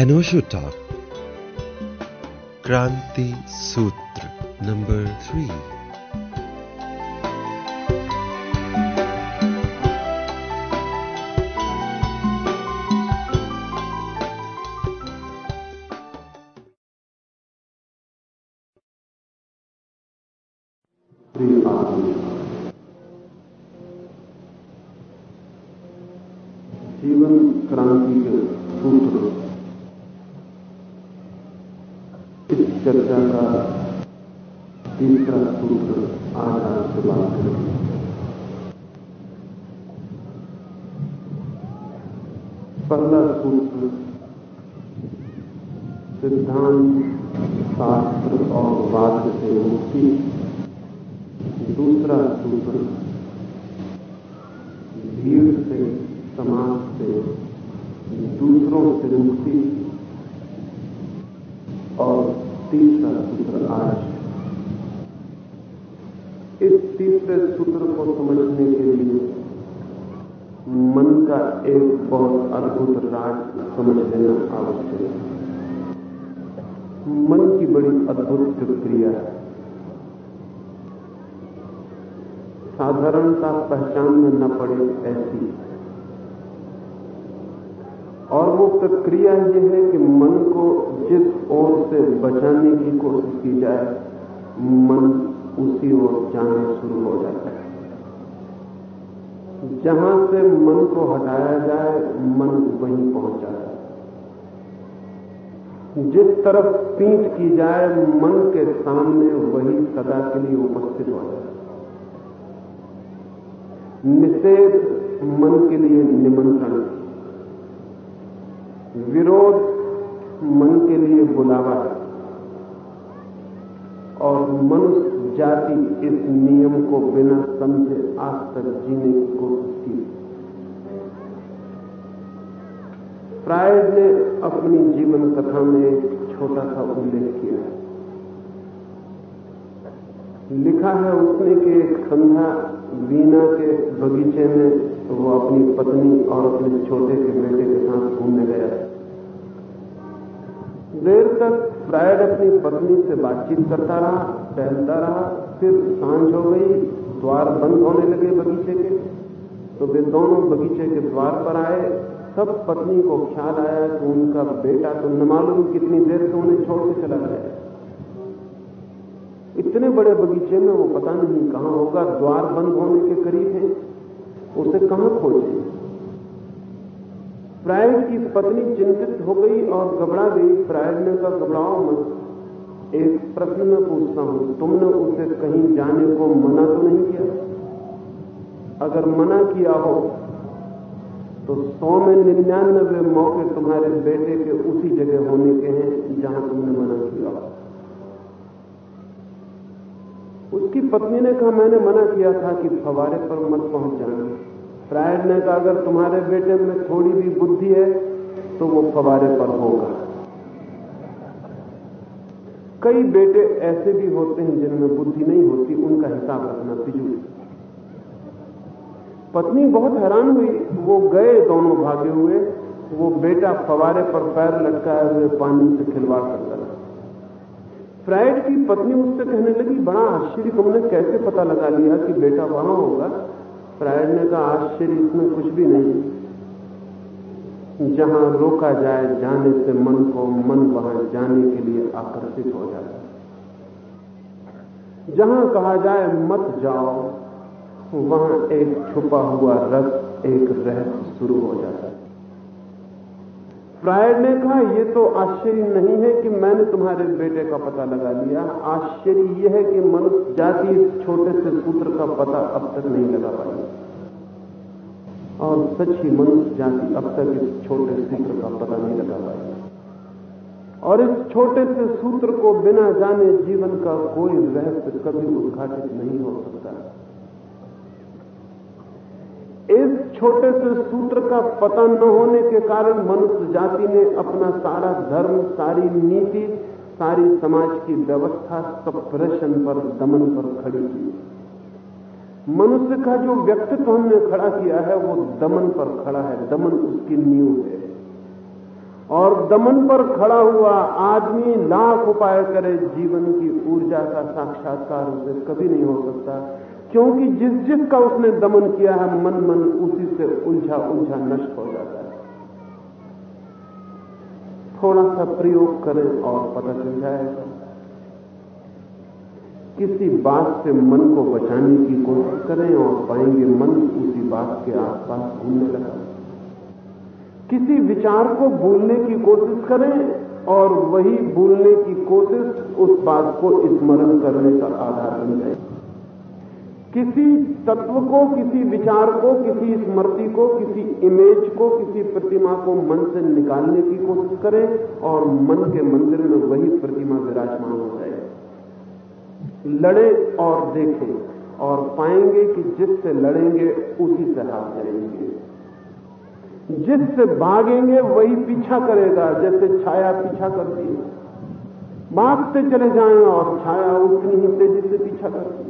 एनोशो talk क्रांति सूत्र number three सिद्धांत शास्त्र और वाद से मुक्ति दूसरा सूत्र भीड़ से, समाज से, दूसरों से मुक्ति और तीसरा सूत्र आज। इस तीसरे सूत्र को समझने के लिए मन का एक बहुत अद्भुत राज समझ लेना आवश्यक है। मन की बड़ी अद्भुत प्रक्रिया है। साधारणता पहचान में न पड़े ऐसी। और वो प्रक्रिया ये है कि मन को जिस ओर से बचाने की कोशिश की जाए, मन उसी ओर जाना शुरू हो जाता है। जहाँ से मन को हटाया जाए, मन वहीं पहुँच जाता है। जिस तरफ़ पीठ की जाए, मन के सामने वही सदा के लिए उपस्थित हो जाए। निषेध मन के लिए निमंत्रण। विरोध मन के लिए बुलावा। है और मनुष्य जाति इस नियम को बिना समझे आज तक जीने की कोशिश की। फ्रायड ने अपनी जीवन कथा में एक छोटा सा उल्लेख किया है। लिखा है उसने कि एक संध्या वीना के बगीचे में वो अपनी पत्नी और अपने छोटे के बेटे के साथ घूमने गया। देर तक फ्रायड अपनी पत्नी से बातचीत करता रहा, टहलता रहा, फिर साँझ हो गई, द्वार बंद होने लगे बगीचे के। तो वे दोनों बगीचे के द्वार पर आए सब पत्नी को ख्याल आया कि उनका बेटा तो न मालूम कितनी देर से उन्हें छोड़ के चला गया। इतने बड़े बगीचे में वो पता नहीं कहाँ होगा, द्वार बंद होने के करीब है, उसे कहाँ खोजे? फ्रायड की पत्नी चिंतित हो गई और घबरा गई। फ्रायड ने कहा, घबराओ मत। एक प्रश्न में पूछता हूँ, तुमने उसे कहीं जाने को मना तो नहीं किया? अगर मना किया हो तो सौ में निन्यानबे मौके तुम्हारे बेटे के उसी जगह होने के हैं जहाँ तुमने मना किया। उसकी पत्नी ने कहा, मैंने मना किया था कि फवारे पर मत पहुँच जाना। फ्रायड ने कहा, अगर तुम्हारे बेटे में थोड़ी भी बुद्धि है तो वो फवारे पर होगा। कई बेटे ऐसे भी होते हैं जिनमें बुद्धि नहीं होती, उनका हिसाब रखना फिजूल। पत्नी बहुत हैरान हुई। वो गए, दोनों भागे हुए। वो बेटा फवारे पर पैर लटकाए हुए पानी से खिलवाड़ करता रहा। फ्राइड की पत्नी उससे कहने लगी, बड़ा आश्चर्य, तुमने कैसे पता लगा लिया कि बेटा वहाँ होगा? फ्राइड ने कहा, आश्चर्य, इसमें कुछ भी नहीं। जहाँ रोका जाए, जाने से मन को मन वहाँ जाने के लिए आकर्षित हो जाता है जहाँ कहा जाए, मत जाओ। वहाँ एक छुपा हुआ रस एक रहस्य शुरू हो जाता है। फ्रायड ने कहा यह तो आश्चर्य नहीं है कि मैंने तुम्हारे बेटे का पता लगा लिया। आश्चर्य यह है कि मनुष्य जाति इस छोटे से सूत्र का पता अब तक नहीं लगा पाई और सच ही मनुष्य जाति अब तक इस छोटे सूत्र का पता नहीं लगा पाई। और इस छोटे से सूत्र को बिना जाने जीवन का कोई रहस्य कभी उद्घाटित नहीं हो सकता। इस छोटे से सूत्र का पता न होने के कारण मनुष्य जाति ने अपना सारा धर्म, सारी नीति, सारी समाज की व्यवस्था सप्रेशन पर, दमन पर खड़ी की। मनुष्य का जो व्यक्तित्व हमने खड़ा किया है, वो दमन पर खड़ा है। दमन उसकी नींव है। और दमन पर खड़ा हुआ आदमी लाख उपाय करे, जीवन की ऊर्जा का साक्षात्कार उसे कभी नहीं हो सकता। क्योंकि जिस जिस का उसने दमन किया है, मन मन उसी से उलझा उलझा नष्ट हो जाता है। थोड़ा सा प्रयोग करें और पता चल जाएगा। किसी बात से मन को बचाने की कोशिश करें और पाएँगे मन उसी बात के आसपास घूमने लगा। किसी विचार को भूलने की कोशिश करें और वही भूलने की कोशिश उस बात को स्मरण करने का आधार बन जाए। किसी तत्व को, किसी विचार को, किसी स्मृति को, किसी इमेज को, किसी प्रतिमा को मन से निकालने की कोशिश करें और मन के मंदिर में वही प्रतिमा विराजमान हो जाए। लड़े और देखें और पाएँगे कि जिससे लड़ेंगे, उसी से हार जाएँगे। जिससे भागेंगे, वही पीछा करेगा, जैसे छाया पीछा करती है। भागते चले जाएँ और छाया उतनी ही तेज़ी से पीछा करती है।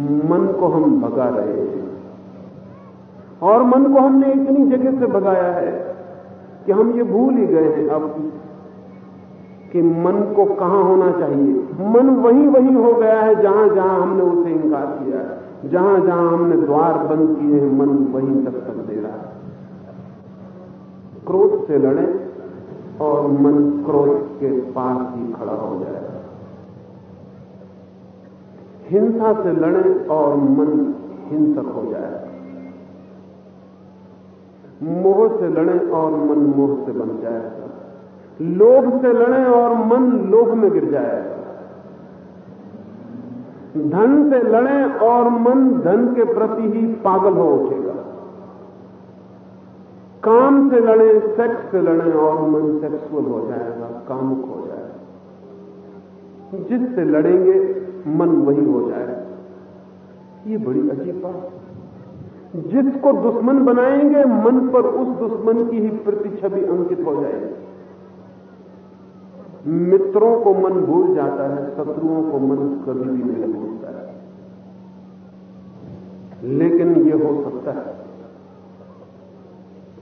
मन को हम भगा रहे हैं। और मन को हमने इतनी जगह से भगाया है कि हम ये भूल ही गए हैं अब कि मन को कहाँ होना चाहिए। मन वही वही हो गया है, जहाँ जहाँ हमने उसे इंकार किया है। जहाँ जहाँ हमने द्वार बंद किए हैं, मन वहीं तक तक दे रहा है। क्रोध से लड़े और मन क्रोध के पास ही खड़ा हो जाए। हिंसा से लड़े और मन हिंसक हो जाए। मोह से लड़े और मन मोह से बन जाए। लोभ से लड़े और मन लोभ में गिर जाए। धन से लड़े और मन धन के प्रति ही पागल हो उठेगा। काम से लड़े सेक्स से लड़े और मन सेक्सुअल हो जाएगा, कामुक हो जाएगा। जिससे लड़ेंगे मन वही हो जाएगा ये बड़ी अजीब बात जिसको दुश्मन बनाएँगे, मन पर उस दुश्मन की ही प्रति छवि अंकित हो जाएगी। मित्रों को मन भूल जाता है, शत्रुओं को मन कभी भी नहीं भूलता है। लेकिन यह हो सकता है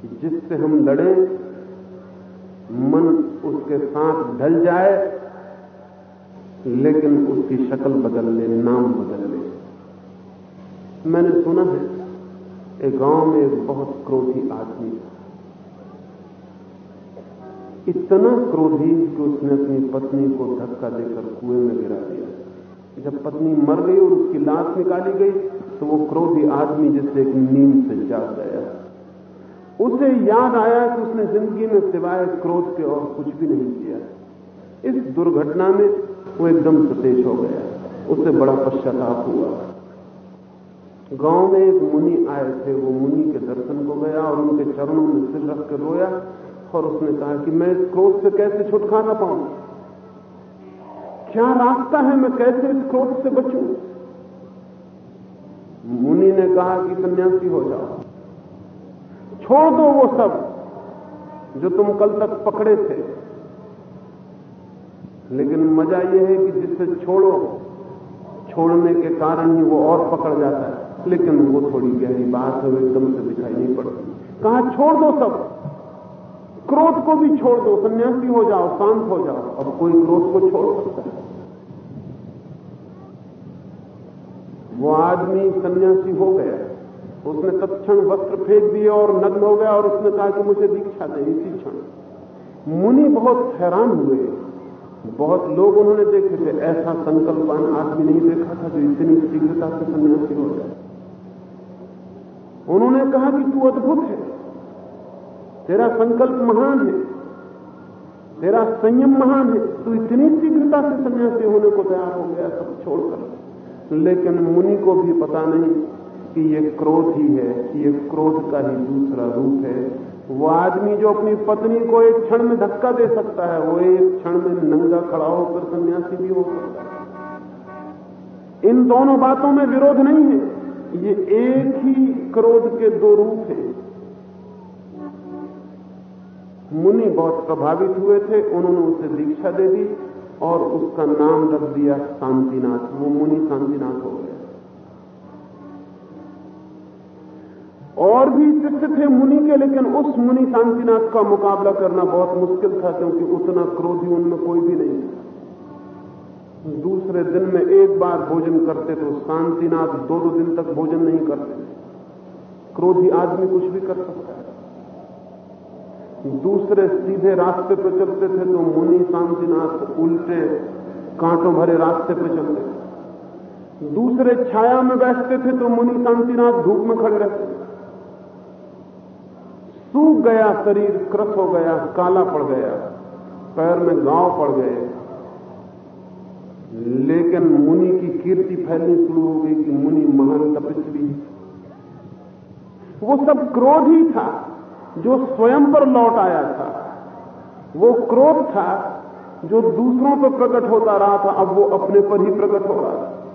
कि जिससे हम लड़े, मन उसके साथ ढल जाए लेकिन उसकी शक्ल बदल ले नाम बदल ले मैंने सुना है, एक गाँव में एक बहुत क्रोधी आदमी इतना क्रोधी कि उसने अपनी पत्नी को धक्का देकर कुएँ में गिरा दिया। जब पत्नी मर गई और उसकी लाश निकाली गई तो वो क्रोधी आदमी जैसे एक नींद से जाग गया। उसे याद आया कि उसने ज़िंदगी में सिवाय क्रोध के और कुछ भी नहीं किया। इस दुर्घटना में वो एकदम सतेज हो गया। उसे बड़ा पश्चाताप हुआ। गाँव में एक मुनि आए थे। वो मुनि के दर्शन को गया और उनके चरणों में सिर रख कर रोया और उसने कहा कि मैं इस क्रोध से कैसे छुटकारा पाऊँ? क्या रास्ता है मैं कैसे इस क्रोध से बचूं? मुनि ने कहा कि सन्यासी हो जाओ। छोड़ दो वो सब जो तुम कल तक पकड़े थे। लेकिन मज़ा यह है कि जिससे छोड़ो, छोड़ने के कारण ही वो और पकड़ जाता है। लेकिन वो थोड़ी गहरी बात है एकदम से दिखाई नहीं पड़ती। कहा, छोड़ दो सब। क्रोध को भी छोड़ दो, सन्यासी हो जाओ, शांत हो जाओ। अब कोई क्रोध को छोड़ सकता है? वो आदमी सन्यासी हो गया। उसने तत्क्षण वस्त्र फेंक दिए और नग्न हो गया और उसने कहा कि मुझे दीक्षा दे, इसी क्षण। मुनि बहुत हैरान हुए। बहुत लोग उन्होंने देखे थे, ऐसा संकल्पवान आदमी नहीं देखा था जो इतनी शीघ्रता से सन्यासी हो जाए। उन्होंने कहा कि तू अद्भुत है, तेरा संकल्प महान है, तेरा संयम महान है, तू इतनी शीघ्रता से सन्यासी होने को तैयार हो गया, सब छोड़कर। लेकिन मुनि को भी पता नहीं कि ये क्रोध ही है ये क्रोध का ही दूसरा रूप है। वो आदमी जो अपनी पत्नी को एक क्षण में धक्का दे सकता है, वो एक क्षण में नंगा खड़ा होकर सन्यासी भी हो सकता है। इन दोनों बातों में विरोध नहीं है। ये एक ही क्रोध के दो रूप हैं। मुनि बहुत प्रभावित हुए थे, उन्होंने उसे दीक्षा दे दी और उसका नाम रख दिया शांतिनाथ। वो मुनि शांतिनाथ हो गया और भी शिष्य थे मुनि के, लेकिन उस मुनि शांतिनाथ का मुकाबला करना बहुत मुश्किल था, क्योंकि उतना क्रोधी उनमें कोई भी नहीं था। दूसरे दिन में एक बार भोजन करते तो शांतिनाथ दो दो दिन तक भोजन नहीं करते। क्रोधी आदमी कुछ भी कर सकता है। दूसरे सीधे रास्ते पर चलते थे तो मुनि शांतिनाथ उल्टे कांटों भरे रास्ते पर चलते। दूसरे छाया में बैठते थे तो मुनि शांतिनाथ धूप में खड़े रहते। सूख गया, शरीर क्रस हो गया, काला पड़ गया, पैर में गाँव पड़ गए। लेकिन मुनि की कीर्ति फैलनी शुरू हो गई कि मुनि महान तपस्वी वो सब क्रोध ही था, जो स्वयं पर लौट आया था। वो क्रोध था, जो दूसरों पर प्रकट होता रहा था, अब वो अपने पर ही प्रकट हो रहा था।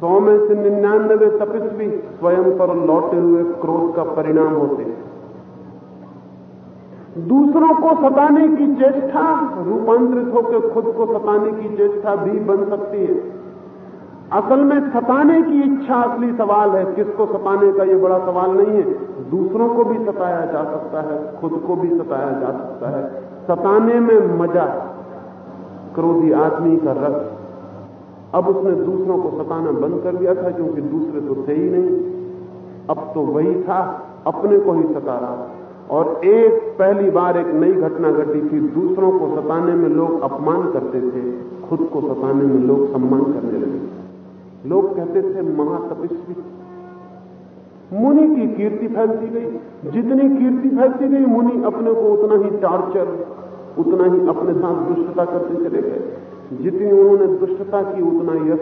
सौ में से निन्यानबे तपस्वी स्वयं पर लौटे हुए क्रोध का परिणाम होते हैं। दूसरों को सताने की चेष्टा, रूपांतरित होकर खुद को सताने की चेष्टा भी बन सकती है। असल में सताने की इच्छा असली सवाल है। किसको सताने का यह बड़ा सवाल नहीं है? दूसरों को भी सताया जा सकता है, खुद को भी सताया जा सकता है। सताने में मज़ा, क्रोधी आदमी का रस। अब उसने दूसरों को सताना बंद कर दिया था, क्योंकि दूसरे तो थे ही नहीं। अब तो वही था, अपने को ही सता रहा और एक पहली बार एक नई घटना घटी थी, दूसरों को सताने में लोग अपमान करते थे, खुद को सताने में लोग सम्मान करने लगे। लोग कहते थे, महातपस्वी। मुनि की कीर्ति फैलती गई। जितनी कीर्ति फैलती गई, मुनि अपने को उतना ही टॉर्चर उतना ही अपने साथ दुष्टता करते चले गए। जितनी उन्होंने दुष्टता की, उतना यश,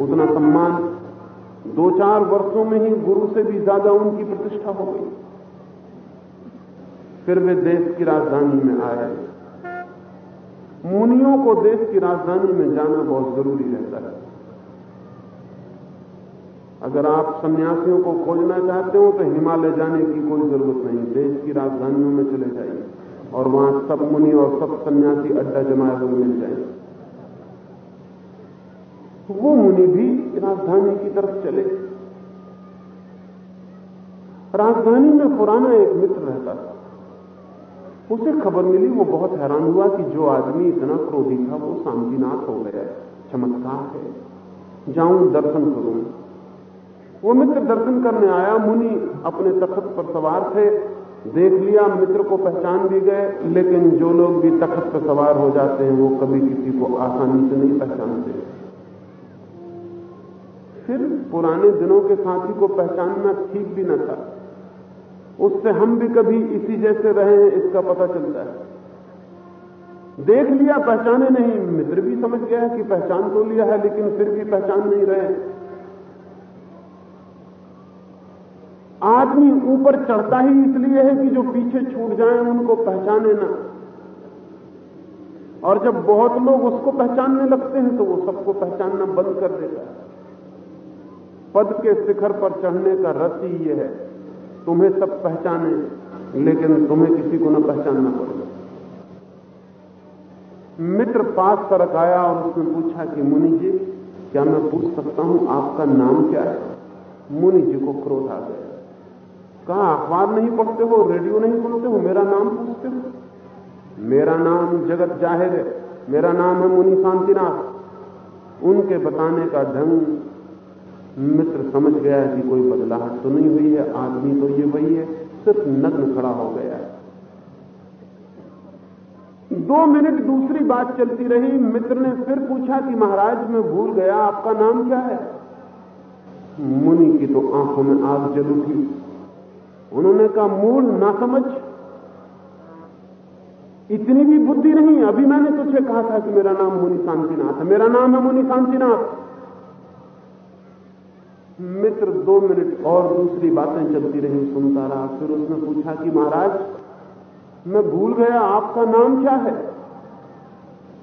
उतना सम्मान। दो चार वर्षों में ही गुरु से भी ज़्यादा उनकी प्रतिष्ठा हो गई। फिर वे देश की राजधानी में आए। मुनियों को देश की राजधानी में जाना बहुत ज़रूरी रहता है। अगर आप सन्यासियों को खोजना चाहते हो तो हिमालय जाने की कोई ज़रूरत नहीं। देश की राजधानियों में चले जाइए और वहाँ सब मुनि और सब सन्यासी अड्डा जमाए हुए मिल जाएँगे। वो मुनि भी राजधानी की तरफ़ चले। राजधानी में पुराना एक मित्र रहता था। उसे खबर मिली, वो बहुत हैरान हुआ कि जो आदमी इतना क्रोधी था, वो शांतिनाथ हो गया। चमत्कार है। जाऊँ, दर्शन करूँ। वो मित्र दर्शन करने आया, मुनि अपने तखत पर सवार थे। देख लिया, मित्र को पहचान भी गए, लेकिन जो लोग भी तखत पर सवार हो जाते हैं, वो कभी किसी को आसानी से नहीं पहचानते। फिर पुराने दिनों के साथी को पहचानना ठीक भी न था। उससे हम भी कभी इसी जैसे रहे हैं इसका पता चलता है। देख लिया, पहचाने नहीं। मित्र भी समझ गया कि पहचान तो लिया है, लेकिन फिर भी पहचान नहीं रहे। आदमी ऊपर चढ़ता ही इसलिए है कि जो पीछे छूट जाए, उनको पहचाने ना। और जब बहुत लोग उसको पहचानने लगते हैं तो वो सबको पहचानना बंद कर देता है। पद के शिखर पर चढ़ने का रस ही यह है। तुम्हें सब पहचाने, लेकिन तुम्हें किसी को न पहचानना पड़ेगा। मित्र पास तरक आया और उसने पूछा कि, मुनि जी, क्या मैं पूछ सकता हूँ आपका नाम क्या है? मुनि जी को क्रोध आ गया। कहा, अखबार नहीं पढ़ते हो, रेडियो नहीं सुनते हो? मेरा नाम पूछते हो? मेरा नाम जगत ज़ाहिर है। मेरा नाम है मुनि शांतिनाथ। उनके बताने का ढंग मित्र समझ गया कि कोई बदलाहट तो नहीं हुई है, आदमी तो ये वही है, सिर्फ़ नग्न खड़ा हो गया है। दो मिनट दूसरी बात चलती रही, मित्र ने फिर पूछा कि महाराज, मैं भूल गया, आपका नाम क्या है? मुनि की तो आँखों में आग जल उठी। उन्होंने कहा, मूल ना समझ इतनी भी बुद्धि नहीं, अभी मैंने तुझे कहा था कि मेरा नाम मुनि शांतिनाथ है। मेरा नाम है मुनि शांतिनाथ। मित्र दो मिनट और दूसरी बातें चलती रही सुनता रहा। फिर उसने पूछा कि महाराज, मैं भूल गया, आपका नाम क्या है?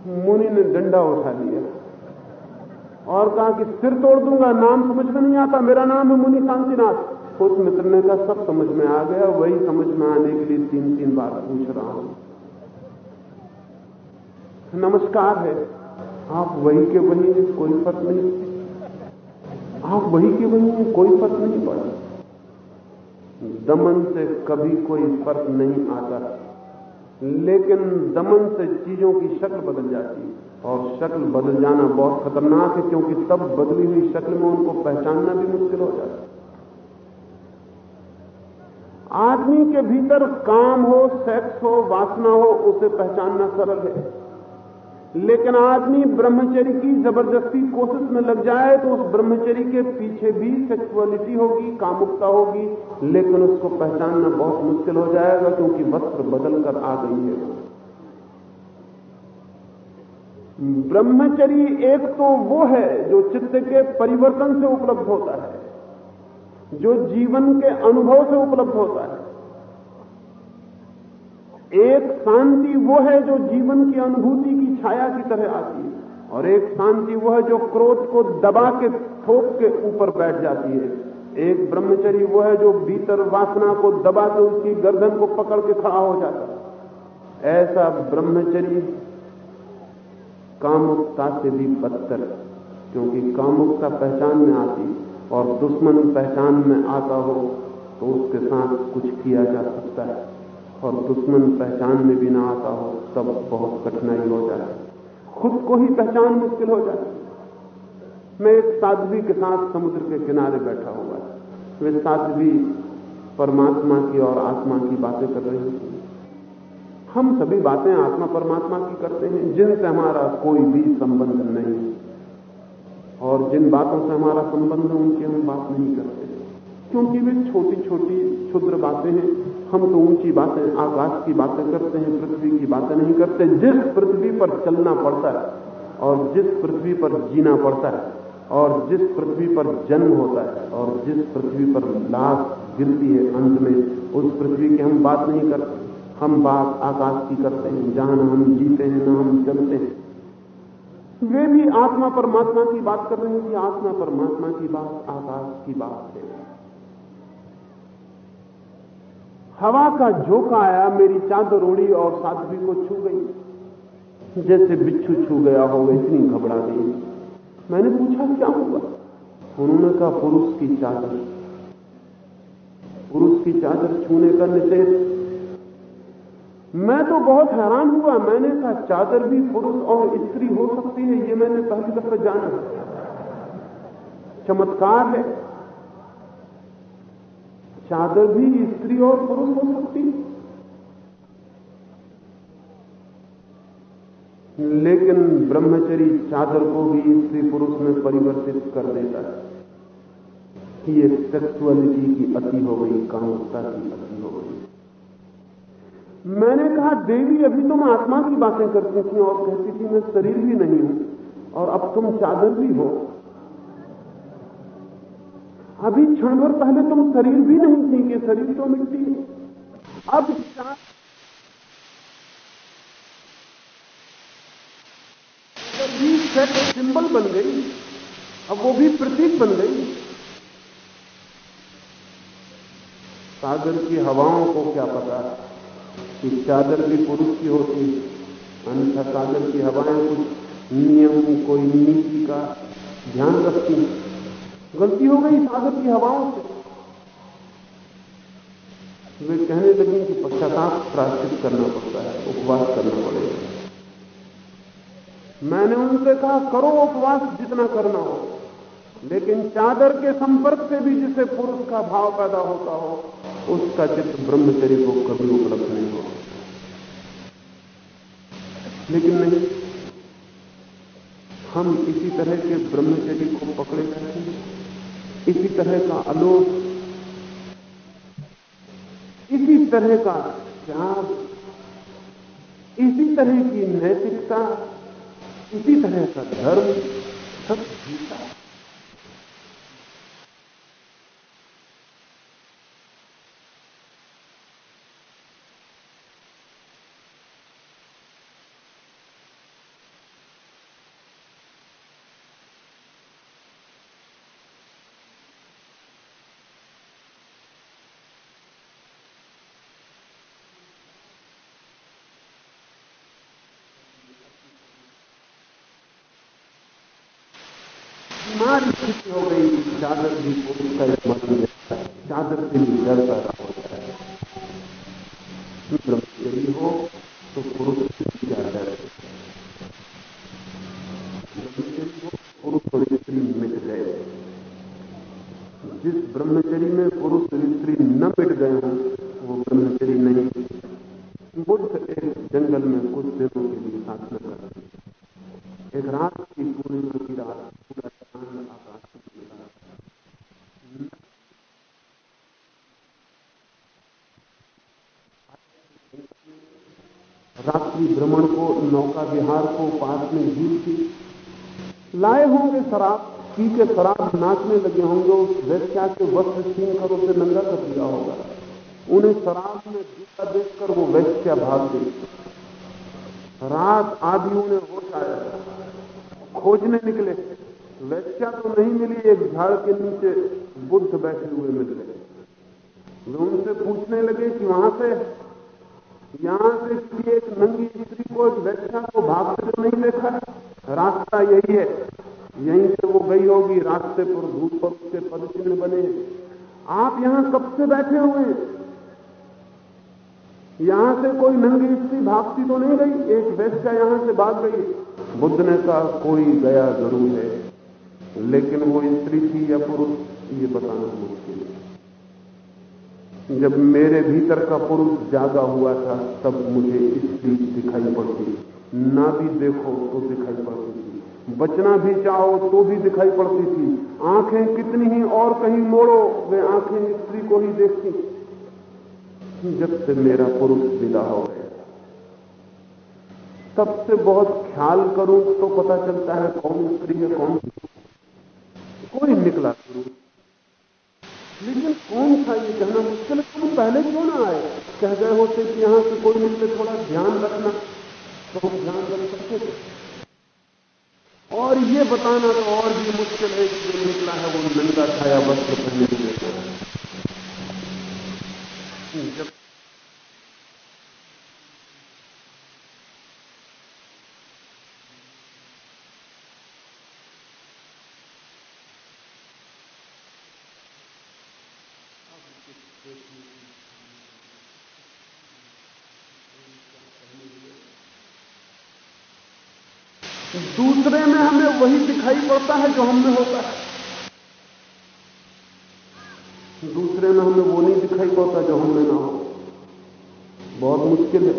मुनि ने डंडा उठा लिया और कहा कि सिर तोड़ दूँगा, नाम समझ में नहीं आता, मेरा नाम है मुनि शांतिनाथ उस मित्र ने कहा, सब समझ में आ गया, वही समझ में आने के लिए तीन तीन बार पूछ रहा हूँ। नमस्कार है, आप वही के वही कोई फ़र्क नहीं। आप वही के वही है, कोई फ़र्क नहीं पड़ा। दमन से कभी कोई फ़र्क नहीं आता। लेकिन दमन से चीज़ों की शक्ल बदल जाती है। और शक्ल बदल जाना बहुत खतरनाक है, क्योंकि तब बदली हुई शक्ल में उनको पहचानना भी मुश्किल हो जाता है। आदमी के भीतर काम हो सेक्स हो, वासना हो, उसे पहचानना सरल है। लेकिन आदमी ब्रह्मचर्य की ज़बरदस्ती कोशिश में लग जाए तो उस ब्रह्मचर्य के पीछे भी सेक्सुअलिटी होगी, कामुकता होगी, लेकिन उसको पहचानना बहुत मुश्किल हो जाएगा क्योंकि वस्त्र बदल कर आ गई है। ब्रह्मचर्य एक तो वो है जो चित्त के परिवर्तन से उपलब्ध होता है, जो जीवन के अनुभव से उपलब्ध होता है। एक शांति वो है जो जीवन की अनुभूति की छाया की तरह आती है। और एक शांति वो है जो क्रोध को दबा के ठोक के ऊपर बैठ जाती है। एक ब्रह्मचर्य वो है जो भीतर वासना को दबा के उसकी गर्दन को पकड़ के खड़ा हो जाता है। ऐसा ब्रह्मचर्य कामुकता से भी बदतर क्योंकि कामुकता पहचान में आती और दुश्मन पहचान में आता हो तो उसके साथ कुछ किया जा सकता है। और दुश्मन पहचान में भी ना आता हो, तब बहुत कठिनाई हो जाए खुद को ही पहचान मुश्किल हो जाए मैं एक साध्वी के साथ समुद्र के किनारे बैठा हुआ वे साध्वी परमात्मा की और आत्मा की बातें कर रही थी। हम सभी बातें आत्मा परमात्मा की करते हैं, जिनसे हमारा कोई भी संबंध नहीं। और जिन बातों से हमारा संबंध है, उनकी हम बात नहीं करते। क्योंकि वे छोटी छोटी क्षुद्र बातें हैं हम तो ऊँची बातें, आकाश की बातें करते हैं, पृथ्वी की बातें नहीं करते। जिस पृथ्वी पर चलना पड़ता है और जिस पृथ्वी पर जीना पड़ता है और जिस पृथ्वी पर जन्म होता है और जिस पृथ्वी पर लाश गिरती है अंत में, उस पृथ्वी की हम बात नहीं करते। हम बात आकाश की करते हैं, जहाँ हम जीते हैं, न हम चलते हैं। वे भी आत्मा परमात्मा की बात कर रहे हैं कि आत्मा परमात्मा की बात, आकाश की बात है। हवा का झोंका आया, मेरी चादर उड़ी और साध्वी को छू गई। जैसे बिच्छू छू गया हो इतनी घबरा गई। मैंने पूछा, क्या हुआ? उन्होंने कहा, पुरुष की चादर। पुरुष की चादर छूने का निषेध। मैं तो बहुत हैरान हुआ। मैंने कहा, चादर भी पुरुष और स्त्री हो सकती है, ये मैंने पहली दफ़ा जाना चमत्कार है। चादर भी स्त्री और पुरुष हो सकती लेकिन ब्रह्मचरी चादर को भी स्त्री पुरुष में परिवर्तित कर देता है। कि ये सेक्सुअलिटी की अति हो गई, कामुकता की अति हो गई। मैंने कहा, देवी, अभी तुम आत्मा की बातें करती थी और कहती थी, मैं शरीर भी नहीं हूँ और अब तुम चादर भी हो। अभी क्षण भर पहले तुम शरीर भी नहीं थी कि शरीर तो मिट्टी है। अब सेक्स सिंबल बन गई, अब वो भी प्रतीक बन गई। सागर की हवाओं को क्या पता, कि चादर भी पुरुष की होती अन्यथा सागर की हवाएँ कुछ नियम, कोई नीति का ध्यान रखती गलती हो गई सागर की हवाओं से। वे कहने लगे कि पश्चाताप प्राश्चित करना पड़ता है, उपवास करना पड़ेगा। मैंने उनसे कहा, करो उपवास जितना करना हो, लेकिन चादर के संपर्क से भी जिसे पुरुष का भाव पैदा होता हो, उसका चित्र ब्रह्मचर्य को कभी उपलब्ध नहीं हो लेकिन नहीं, हम इसी तरह के ब्रह्मचर्य को पकड़े रहते हैं। इसी तरह का आलोक, इसी तरह का त्याग इसी तरह की नैतिकता, इसी तरह का धर्म, सब जीता। हो गई चादर भी पुरुष का स्मरण चादर से भी डर पैदा होता है ब्रह्मचरी हो तो पुरुष क्या डर ब्रह्मचरी हो पुरुष और स्त्री मिट गए जिस ब्रह्मचरी में पुरुष और स्त्री न मिट गए हों वो ब्रह्मचरी नहीं बुद्ध एक जंगल में कुछ दिनों के लिए साधना कर रहे एक रात की पूर्णिमा की रात पूरा चाँद आकाश में मिला रात्रि भ्रमण को नौका विहार को पास में झील थी लाए होंगे शराब पी के शराब नाचने लगे होंगे, उस वेश्या के वस्त्र छीन कर उसे नंगा कर दिया होगा। उन्हें शराब में जूता देखकर वो वैश्या भाग गई। रात आदि उन्हें होश आया खोजने निकले। वैश्या तो नहीं मिली, एक झाड़ के नीचे बुद्ध बैठे हुए मिल गए। वे उनसे पूछने लगे कि वहाँ से, यहाँ से एक नंगी स्त्री को एक वैश्या को भागते तो नहीं देखा? रास्ता यही है। यहीं से वो गई होगी, रास्ते पर धूप पर उसके पद बने। आप यहाँ कब से बैठे हुए हैं? यहाँ से कोई नंगी स्त्री भागती तो नहीं गई? एक वैश्या यहाँ से भाग गई। बुद्ध ने कहा, कोई गया ज़रूर है, लेकिन वो स्त्री थी या पुरुष, ये बताना मुश्किल है। जब मेरे भीतर का पुरुष जागा हुआ था, तब मुझे स्त्री दिखाई पड़ती। ना भी देखो तो दिखाई पड़ती। बचना भी चाहो तो भी दिखाई पड़ती थी। आँखें कितनी ही और कहीं मोड़ो, वे आँखें स्त्री को ही देखती। जब से मेरा पुरुष विदा हो गया, तब से बहुत ख्याल करूँ तो पता चलता है कौन स्त्री है, कौन कोई निकला ज़रूर लेकिन कौन था ये कहना मुश्किल तुम पहले क्यों ना आए? कह गए होते कि यहाँ से कोई निकले थोड़ा ध्यान रखना। तो ध्यान रख सकते और ये बताना तो और भी मुश्किल है कि जो निकला है वो नंगा छाया वस्त्र पहने हुए जब दूसरे में वही दिखाई पड़ता है जो हमने होता है। दूसरे में हमें वो नहीं दिखाई पड़ता जो हमने ना हो। बहुत मुश्किल है।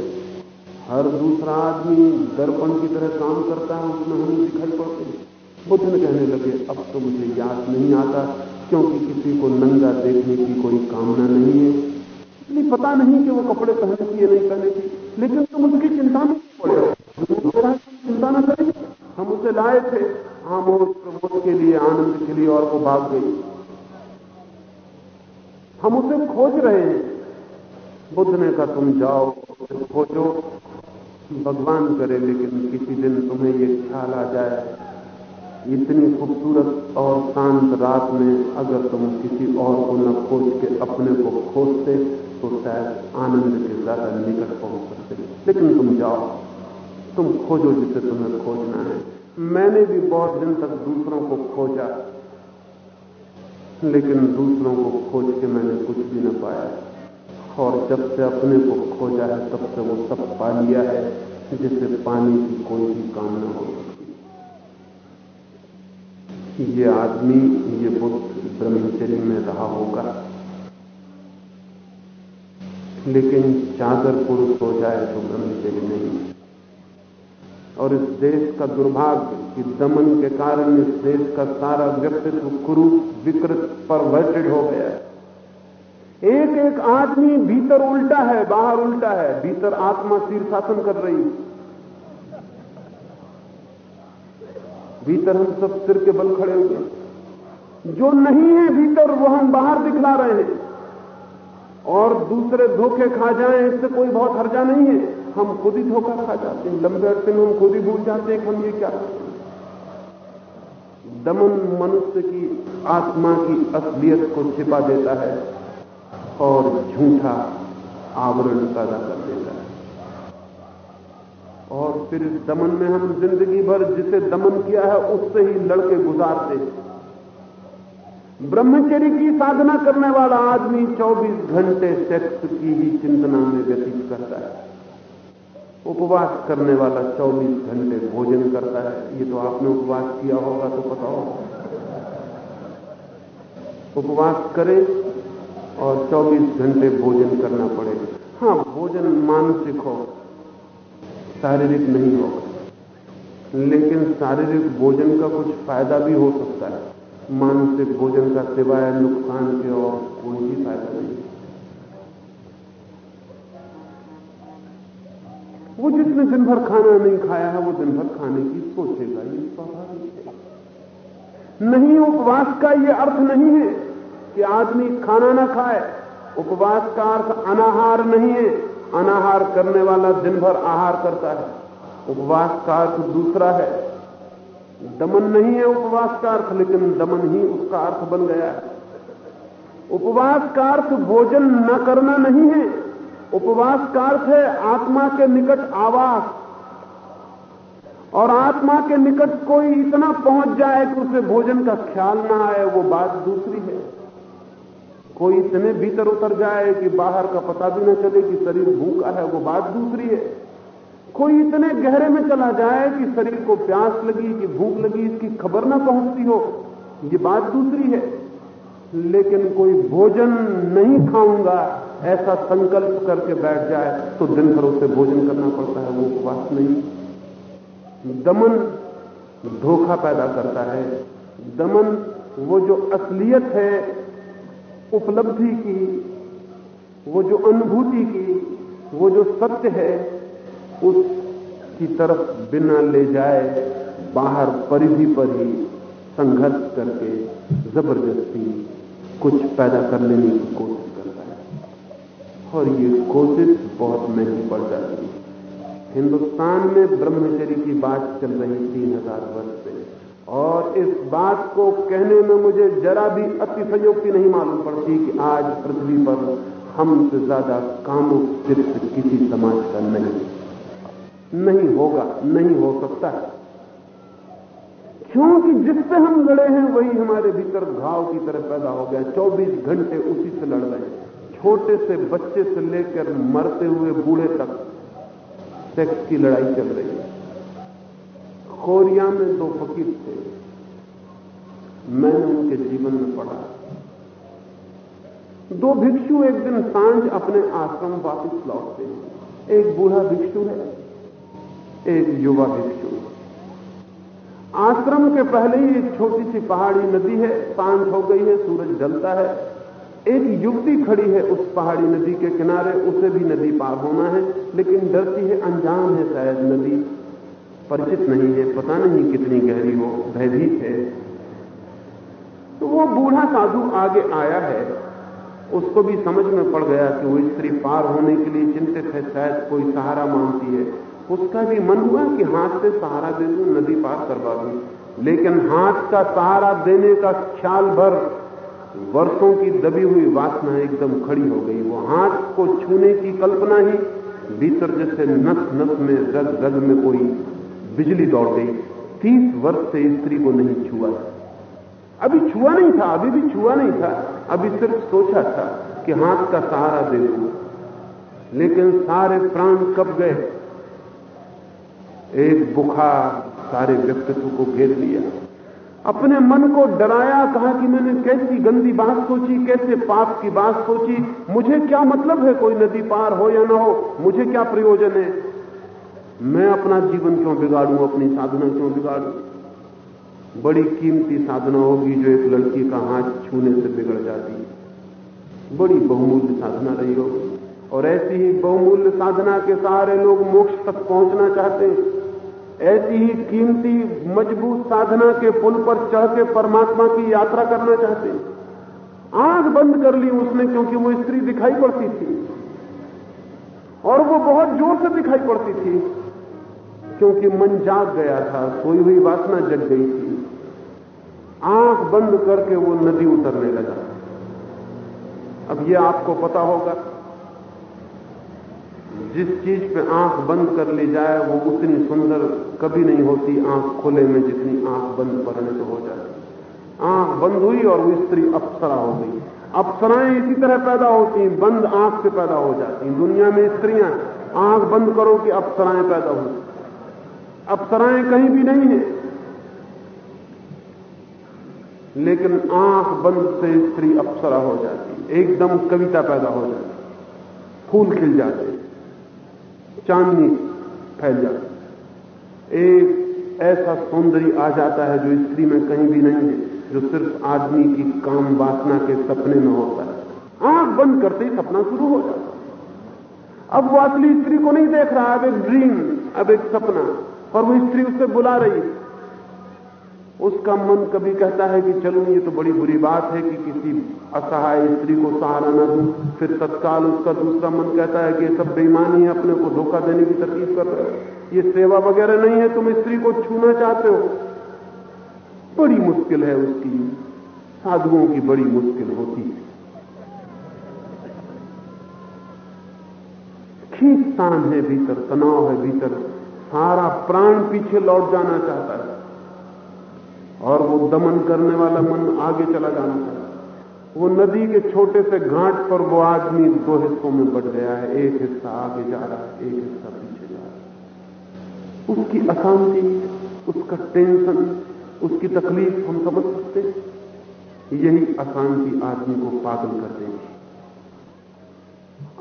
हर दूसरा आदमी दर्पण की तरह काम करता है, उसमें हमें दिखाई पड़ते हैं। बुद्ध ने कहने लगे, अब तो मुझे याद नहीं आता, क्योंकि किसी को नंगा देखने की कोई कामना नहीं है। इसलिए पता नहीं कि वो कपड़े पहने थी नहीं पहने थी, लेकिन तुम उसकी चिंता में पड़े चिंता न करें। हम उसे लाए थे। हम आमोद प्रमोद के लिए, आनंद के लिए और वो भाग गई। हम उसे खोज रहे हैं। बुद्ध ने कहा, तुम जाओ खोजो। भगवान करे, लेकिन किसी दिन तुम्हें ये ख्याल आ जाए। इतनी खूबसूरत और शांत रात में अगर तुम किसी और को न खोज के अपने को खोजते तो शायद आनंद के ज़्यादा निकट पहुँच सकते। लेकिन तुम जाओ। तुम खोजो जिसे तुम्हें खोजना है। मैंने भी बहुत दिन तक दूसरों को खोजा, लेकिन दूसरों को खोज के मैंने कुछ भी न पाया। और जब से अपने को खोजा है, तब से वो सब पा लिया है, जिसे पाने की कोई भी कामना हो सकती। ये आदमी, ये बुद्ध ब्रह्मचर्य में रहा होगा। लेकिन चादर पुरुष हो जाए तो ब्रह्मचर्य नहीं। और इस देश का दुर्भाग्य कि दमन के कारण इस देश का सारा व्यक्तित्व कुरूप विकृत परवर्टेड हो गया है। एक एक आदमी भीतर उल्टा है, बाहर उल्टा है, भीतर आत्मा शीर्षासन कर रही भीतर हम सब सिर के बल खड़े हुए जो नहीं है भीतर, वो हम बाहर दिखला रहे हैं। और दूसरे धोखे खा जाएँ, इससे कोई बहुत हर्जा नहीं है। हम खुद ही धोखा खा जाते हैं। लंबे अरसे में हम खुद ही भूल जाते हैं कि हम ये क्या दमन मनुष्य की आत्मा की असलियत को छिपा देता है और झूठा आवरण पैदा कर देता है। और फिर इस दमन में हम ज़िंदगी भर जिसे दमन किया है, उससे ही लड़के गुजारते हैं। ब्रह्मचर्य की साधना करने वाला आदमी 24 घंटे सेक्स की ही चिंतना में व्यतीत करता है। उपवास करने वाला 24 घंटे भोजन करता है। ये तो आपने उपवास किया होगा तो पता होगा। उपवास करे और 24 घंटे भोजन करना पड़ेगा हाँ भोजन मानसिक हो, शारीरिक नहीं होगा लेकिन शारीरिक भोजन का कुछ फ़ायदा भी हो सकता है। मानसिक भोजन का सिवाय नुकसान के और कोई भी फ़ायदा नहीं। वो जिसने दिन भर खाना नहीं खाया है, वो दिन भर खाने की सोचेगा, ये स्वाभाविक है। नहीं, उपवास का ये अर्थ नहीं है कि आदमी खाना ना खाए। उपवास का अर्थ अनाहार नहीं है। अनाहार करने वाला दिन भर आहार करता है। उपवास का अर्थ दूसरा है। दमन नहीं है उपवास का अर्थ, लेकिन दमन ही उसका अर्थ बन गया है। उपवास का अर्थ भोजन न करना नहीं है। उपवास का अर्थ है आत्मा के निकट आवास। और आत्मा के निकट कोई इतना पहुँच जाए कि उसे भोजन का ख्याल ना आए, वो बात दूसरी है। कोई इतने भीतर उतर जाए कि बाहर का पता भी न चले कि शरीर भूखा है, वो बात दूसरी है। कोई इतने गहरे में चला जाए कि शरीर को प्यास लगी, कि भूख लगी, इसकी खबर ना पहुँचती हो, ये बात दूसरी है। लेकिन कोई भोजन नहीं खाऊँगा ऐसा संकल्प करके बैठ जाए तो दिन भर उसे भोजन करना पड़ता है, वो उपवास नहीं। दमन धोखा पैदा करता है। दमन वो जो असलियत है उपलब्धि की, वो जो अनुभूति की, वो जो सत्य है, उसकी तरफ़ बिना ले जाए बाहर परिधि पर ही संघर्ष करके ज़बरदस्ती कुछ पैदा कर लेने की कोशिश और ये कोशिश बहुत महँगी पड़ जाती है। हिंदुस्तान में ब्रह्मचर्य की बात चल रही तीन हज़ार वर्ष से। और इस बात को कहने में मुझे जरा भी अति अतिशयोक्ति नहीं मालूम पड़ती कि आज पृथ्वी पर हमसे ज़्यादा कामुक किसी समाज का नहीं। नहीं होगा, नहीं हो सकता। है क्योंकि जिससे हम लड़े हैं, वही हमारे भीतर घाव की तरह पैदा हो गया। 24 घंटे उसी से लड़ रहे हैं। छोटे से बच्चे से लेकर मरते हुए बूढ़े तक सेक्स की लड़ाई चल रही है। कोरिया में दो फकीर थे। मैंने उनके जीवन में पढ़ा। दो भिक्षु एक दिन साँझ अपने आश्रम वापस लौटते हैं। एक बूढ़ा भिक्षु है, एक युवा भिक्षु आश्रम के पहले ही एक छोटी सी पहाड़ी नदी है, साँझ हो गई है, सूरज ढलता है। एक युवती खड़ी है उस पहाड़ी नदी के किनारे, उसे भी नदी पार होना है, लेकिन डरती है अनजान है शायद नदी। परिचित नहीं है, पता नहीं कितनी गहरी हो भयभीत है। तो वो बूढ़ा साधु आगे आया है। उसको भी समझ में पड़ गया कि वो स्त्री पार होने के लिए चिंतित है, शायद कोई सहारा मांगती है। उसका भी मन हुआ कि हाथ से सहारा दे दू, नदी पार करवा दू। लेकिन हाथ का सहारा देने का ख्याल भर वर्षों की दबी हुई वासना एकदम खड़ी हो गई। वो हाथ को छूने की कल्पना ही भीतर जैसे नस नस में रग रग में कोई बिजली दौड़ गई। तीस वर्ष से स्त्री को नहीं छुआ अभी छुआ नहीं था, अभी भी छुआ नहीं था। अभी सिर्फ़ सोचा था कि हाथ का सहारा दे दू। लेकिन सारे प्राण कब गए। एक बुखार सारे व्यक्तित्व को घेर लिया। अपने मन को डराया, कहा कि मैंने कैसी गंदी बात सोची, कैसे पाप की बात सोची, मुझे क्या मतलब है कोई नदी पार हो या ना हो, मुझे क्या प्रयोजन है? मैं अपना जीवन क्यों बिगाड़ू, अपनी साधना क्यों बिगाड़ू? बड़ी कीमती साधना होगी जो एक लड़की का हाथ छूने से बिगड़ जाती है। बड़ी बहुमूल्य साधना रही होगी। और ऐसी ही बहुमूल्य साधना के सहारे लोग मोक्ष तक पहुँचना चाहते हैं। ऐसी ही कीमती, मज़बूत साधना के पुल पर चढ़ के परमात्मा की यात्रा करना चाहते आँख बंद कर ली उसने क्योंकि वो स्त्री दिखाई पड़ती थी। और वो बहुत ज़ोर से दिखाई पड़ती थी। क्योंकि मन जाग गया था, सोई हुई वासना जग गई थी। आँख बंद करके वो नदी उतरने लगा। अब ये आपको पता होगा जिस चीज़ पे आँख बंद कर ली जाए, वो उतनी सुंदर कभी नहीं होती आँख खुले में जितनी आँख बंद पर तो हो जाती आँख बंद हुई और वो स्त्री अप्सरा हो गई। अप्सराएँ इसी तरह पैदा होती हैं, बंद आँख से पैदा हो जाती हैं। दुनिया में स्त्रियाँ आँख बंद करो कि अप्सराएँ पैदा हो अप्सराएँ कहीं भी नहीं है। लेकिन आँख बंद से स्त्री अप्सरा हो जाती एकदम कविता पैदा हो जाती फूल खिल जाते चांदनी फैल जाती एक ऐसा सौंदर्य आ जाता है जो स्त्री में कहीं भी नहीं है, जो सिर्फ़ आदमी की काम वासना के सपने में होता है। आँख बंद करते ही सपना शुरू हो जाता है। अब वो असली स्त्री को नहीं देख रहा, अब एक ड्रीम अब एक सपना, और वो स्त्री उससे बुला रही उसका मन कभी कहता है कि चलो, ये तो बड़ी बुरी बात है कि किसी असहाय स्त्री को सहारा न दूँ। फिर तत्काल उसका दूसरा मन कहता है कि ये सब बेईमानी है, अपने को धोखा देने की तरकीब कर रहे हो। ये सेवा वगैरह नहीं है, तुम स्त्री को छूना चाहते हो। बड़ी मुश्किल है उसकी। साधुओं की बड़ी मुश्किल होती है। खींचतान है भीतर, तनाव है भीतर। सारा प्राण पीछे लौट जाना चाहता है। और वो दमन करने वाला मन आगे चला जाना है वो नदी के छोटे से घाट पर वो आदमी दो हिस्सों में बढ़ गया है। एक हिस्सा आगे जा रहा है, एक हिस्सा पीछे जा रहा है। उसकी अशांति, उसका टेंशन, उसकी तकलीफ़ हम समझ सकते हैं यही अशांति आदमी को पागल कर देगी।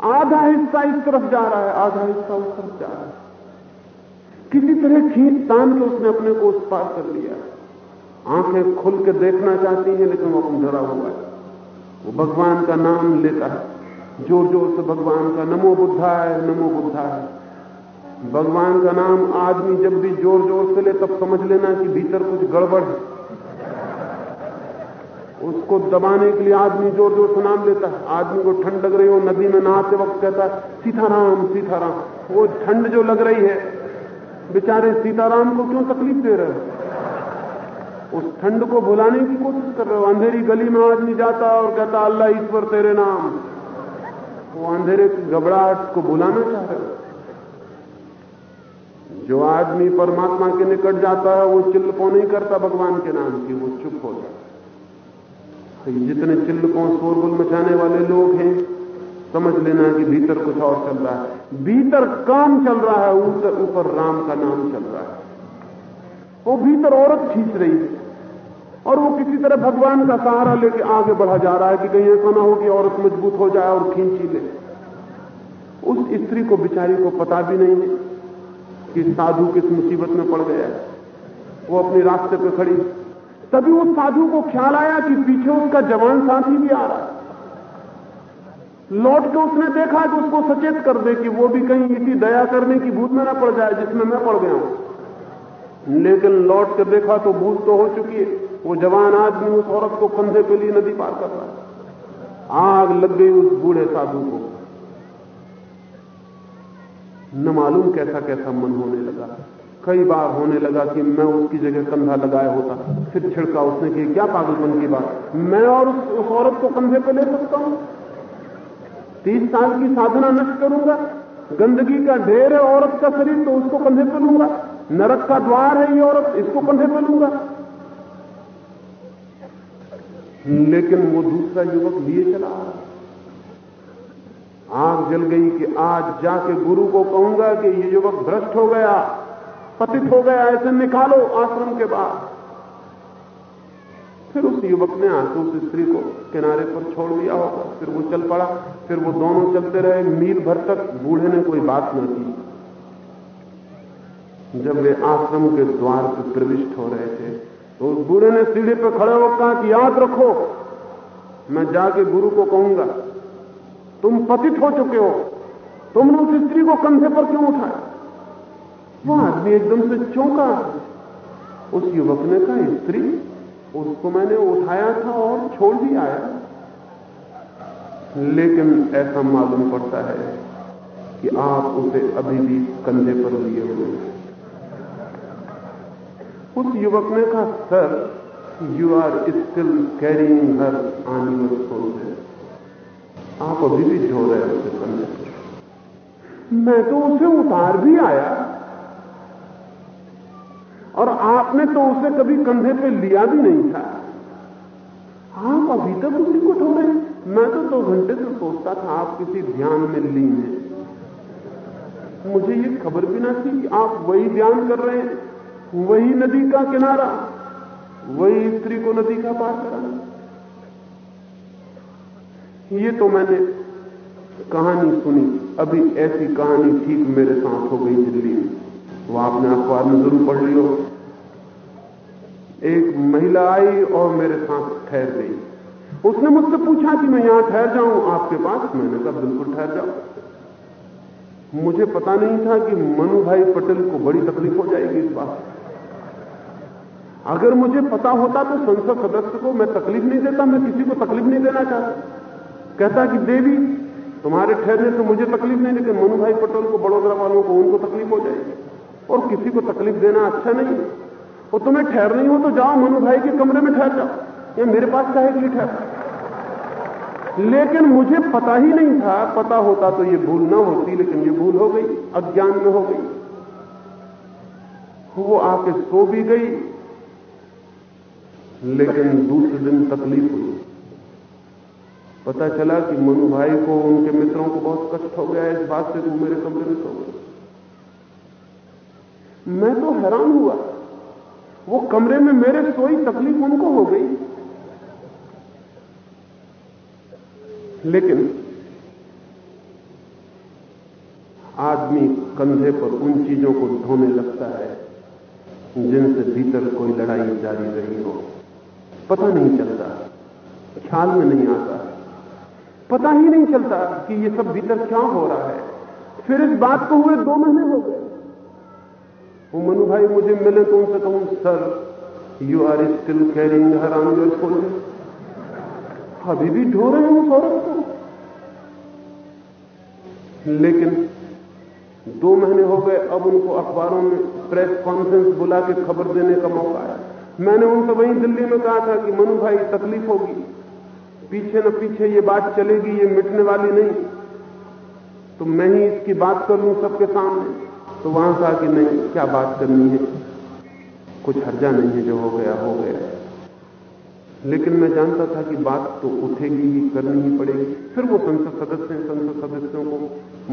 आधा हिस्सा इस तरफ़ जा रहा है, आधा हिस्सा उस तरफ़ जा रहा है। किसी तरह खींच तान के उसने अपने को उस पार कर लिया। आँखें खुल के देखना चाहती हैं, लेकिन वो डरा हुआ है। वो भगवान का नाम लेता है। ज़ोर ज़ोर से भगवान का नमो बुद्धा है, नमो बुद्धा है। भगवान का नाम आदमी जब भी ज़ोर ज़ोर से ले, तब समझ लेना कि भीतर कुछ गड़बड़ है। उसको दबाने के लिए आदमी ज़ोर ज़ोर से नाम लेता है। आदमी को ठंड लग रही हो, नदी में नहाते वक्त कहता है, सीताराम सीताराम। वो ठंड जो लग रही है, बेचारे सीताराम को क्यों तकलीफ़ दे रहे हो? उस ठंड को बुलाने की कोशिश कर रहे हो। अंधेरी गली में आदमी जाता और कहता, अल्लाह, ईश्वर, तेरे नाम। वो अंधेरे की घबराहट को बुलाना चाह रहे हो। जो आदमी परमात्मा के निकट जाता है, वो चिल्लपो नहीं करता भगवान के नाम की, वो चुप हो जाता तो जितने चिल्लपों शोरगुल मचाने वाले लोग हैं, समझ लेना कि भीतर कुछ और चल रहा है। भीतर काम चल रहा है, ऊपर ऊपर राम का नाम चल रहा है। वो भीतर औरत खींच रही है और वो किसी तरह भगवान का सहारा लेके आगे बढ़ा जा रहा है कि कहीं ऐसा ना हो कि औरत मज़बूत हो जाए और खींची ले। उस स्त्री को, बिचारी को पता भी नहीं है कि साधु किस मुसीबत में पड़ गया है। वो अपने रास्ते पर खड़ी। तभी उस साधु को ख्याल आया कि पीछे उसका जवान साथी भी आ रहा है। लौट के उसने देखा कि उसको सचेत कर दे कि वो भी कहीं इसी दया करने की भूत में ना पड़ जाए जिसमें मैं पड़ गया हूँ। लेकिन लौट के देखा तो भूत तो हो चुकी है। वो जवान आदमी उस औरत को कंधे के लिए नदी पार कर रहा है। आग लग गई उस बूढ़े साधु को। न मालूम कैसा कैसा मन होने लगा। कई बार होने लगा कि मैं उसकी जगह कंधा लगाया होता फिर छिड़का उसने कि क्या पागलपन की बात। मैं और उस, उस औरत को कंधे पे ले सकता हूँ? तीस साल की साधना नष्ट करूँगा। गंदगी का ढेर है औरत का शरीर तो उसको कंधे पे लूँगा। नरक का द्वार है ये औरत इसको कंधे पे लूँगा। लेकिन वो दूसरा युवक लिए चला आ रहा आग जल गई कि आज जाके गुरु को कहूँगा कि ये युवक भ्रष्ट हो गया, पतित हो गया, ऐसे निकालो आश्रम के बाद। फिर उस युवक ने आँसू उस स्त्री को किनारे पर छोड़ दिया होगा। फिर वो चल पड़ा, फिर वो दोनों चलते रहे। मील भर तक बूढ़े ने कोई बात न की। जब वे आश्रम के द्वार पर प्रविष्ट हो रहे थे उस बूढ़े ने सीढ़ी पर खड़े होकर कहा कि याद रखो, मैं जाके गुरु को कहूँगा, तुम पतित हो चुके हो, तुमने उस स्त्री को कंधे पर क्यों उठाया? वो आदमी एकदम से चौंका। उस युवक ने कहा, स्त्री, उसको मैंने उठाया था और छोड़ भी आया। लेकिन ऐसा मालूम पड़ता है कि आप उसे अभी भी कंधे पर लिए हुए हैं। उस युवक ने कहा, sir you are still carrying her on आप अभी भी झो रहे हैं उसे पर मैं तो उसे उतार भी आया। और आपने तो उसे कभी कंधे पे लिया भी नहीं था। आप अभी तक उसी को ढो रहे मैं तो दो तो घंटे से सोचता था, आप किसी ध्यान में लीन हैं। मुझे ये खबर भी ना थी आप वही ध्यान कर रहे हैं। वही नदी का किनारा, वही स्त्री को नदी का पार कराना ये तो मैंने कहानी सुनी। अभी ऐसी कहानी ठीक मेरे साथ हो गई दिल्ली में। वो आपने अखबार में ज़रूर पढ़ ली हो एक महिला आई और मेरे साथ ठहर गई। उसने मुझसे पूछा कि मैं यहाँ ठहर जाऊँ, आपके पास? मैंने कहा, बिल्कुल ठहर जाओ। मुझे पता नहीं था कि मनु भाई पटेल को बड़ी तकलीफ़ हो जाएगी इस बात अगर मुझे पता होता तो संसद सदस्य को मैं तकलीफ़ नहीं देता, मैं किसी को तकलीफ़ नहीं देना चाहता। कहता कि, देवी, तुम्हारे ठहरने से मुझे तकलीफ़ नहीं, लेकिन मनु भाई पटेल को, बड़ोदरा वालों को, उनको तकलीफ़ हो जाएगी। और किसी को तकलीफ़ देना अच्छा नहीं और तुम्हें ठहर नहीं हो तो जाओ, मनु भाई के कमरे में ठहर जाओ। या मेरे पास चाहे के ठहर लेकिन मुझे पता ही नहीं था, पता होता तो ये भूल ना होती, लेकिन ये भूल हो गई, अज्ञान में हो गई। वो आके सो भी गई लेकिन दूसरे दिन तकलीफ़ हुई। पता चला कि मनु भाई को उनके मित्रों को बहुत कष्ट हो गया इस बात से वो मेरे कमरे में सो गए मैं तो हैरान हुआ। वो कमरे में मेरे सोई तकलीफ़ उनको हो गई। लेकिन आदमी कंधे पर उन चीज़ों को ढोने लगता है जिनसे भीतर कोई लड़ाई जारी रही हो। पता नहीं चलता। ख्याल में नहीं आता। पता ही नहीं चलता कि ये सब भीतर क्या हो रहा है। फिर इस बात को हुए दो महीने हो गए। वो मनु भाई मुझे मिले तो उनसे कहूँ, sir you are still carrying her on अभी भी ढो रहे हैं औरत को। लेकिन दो महीने हो गए, अब उनको अखबारों में प्रेस कॉन्फ्रेंस बुला के खबर देने का मौका आया। मैंने उनसे वहीं दिल्ली में कहा था कि मनु भाई, तकलीफ़ होगी। पीछे न पीछे ये बात चलेगी, ये मिटने वाली नहीं। तो मैं ही इसकी बात कर लूँ सबके सामने। तो वहाँ कहा कि नहीं, क्या बात करनी है? कुछ हर्जा नहीं है जो हो गया हो गया लेकिन मैं जानता था कि बात तो उठेगी ही, करनी ही पड़ेगी। फिर वो संसद सदस्य संसद सदस्यों को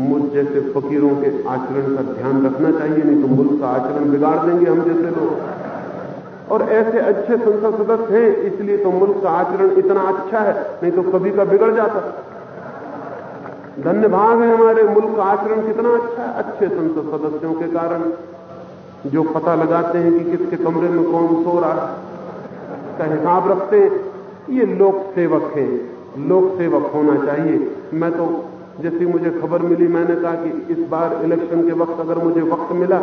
मुझ जैसे फकीरों के आचरण का ध्यान रखना चाहिए, नहीं तो मुल्क का आचरण बिगाड़ देंगे हम जैसे लोग। और ऐसे अच्छे संसद सदस्य हैं, इसलिए तो मुल्क का आचरण इतना अच्छा है, नहीं तो कभी का बिगड़ जाता। धन्य भाग है हमारे मुल्क का आचरण कितना अच्छा है, अच्छे संसद सदस्यों के कारण, जो पता लगाते हैं कि किसके कमरे में कौन सो रहा है, का हिसाब रखते ये लोक सेवक हैं, लोक सेवक होना चाहिए। मैं तो जैसी मुझे खबर मिली, मैंने कहा कि इस बार इलेक्शन के वक्त अगर मुझे वक्त मिला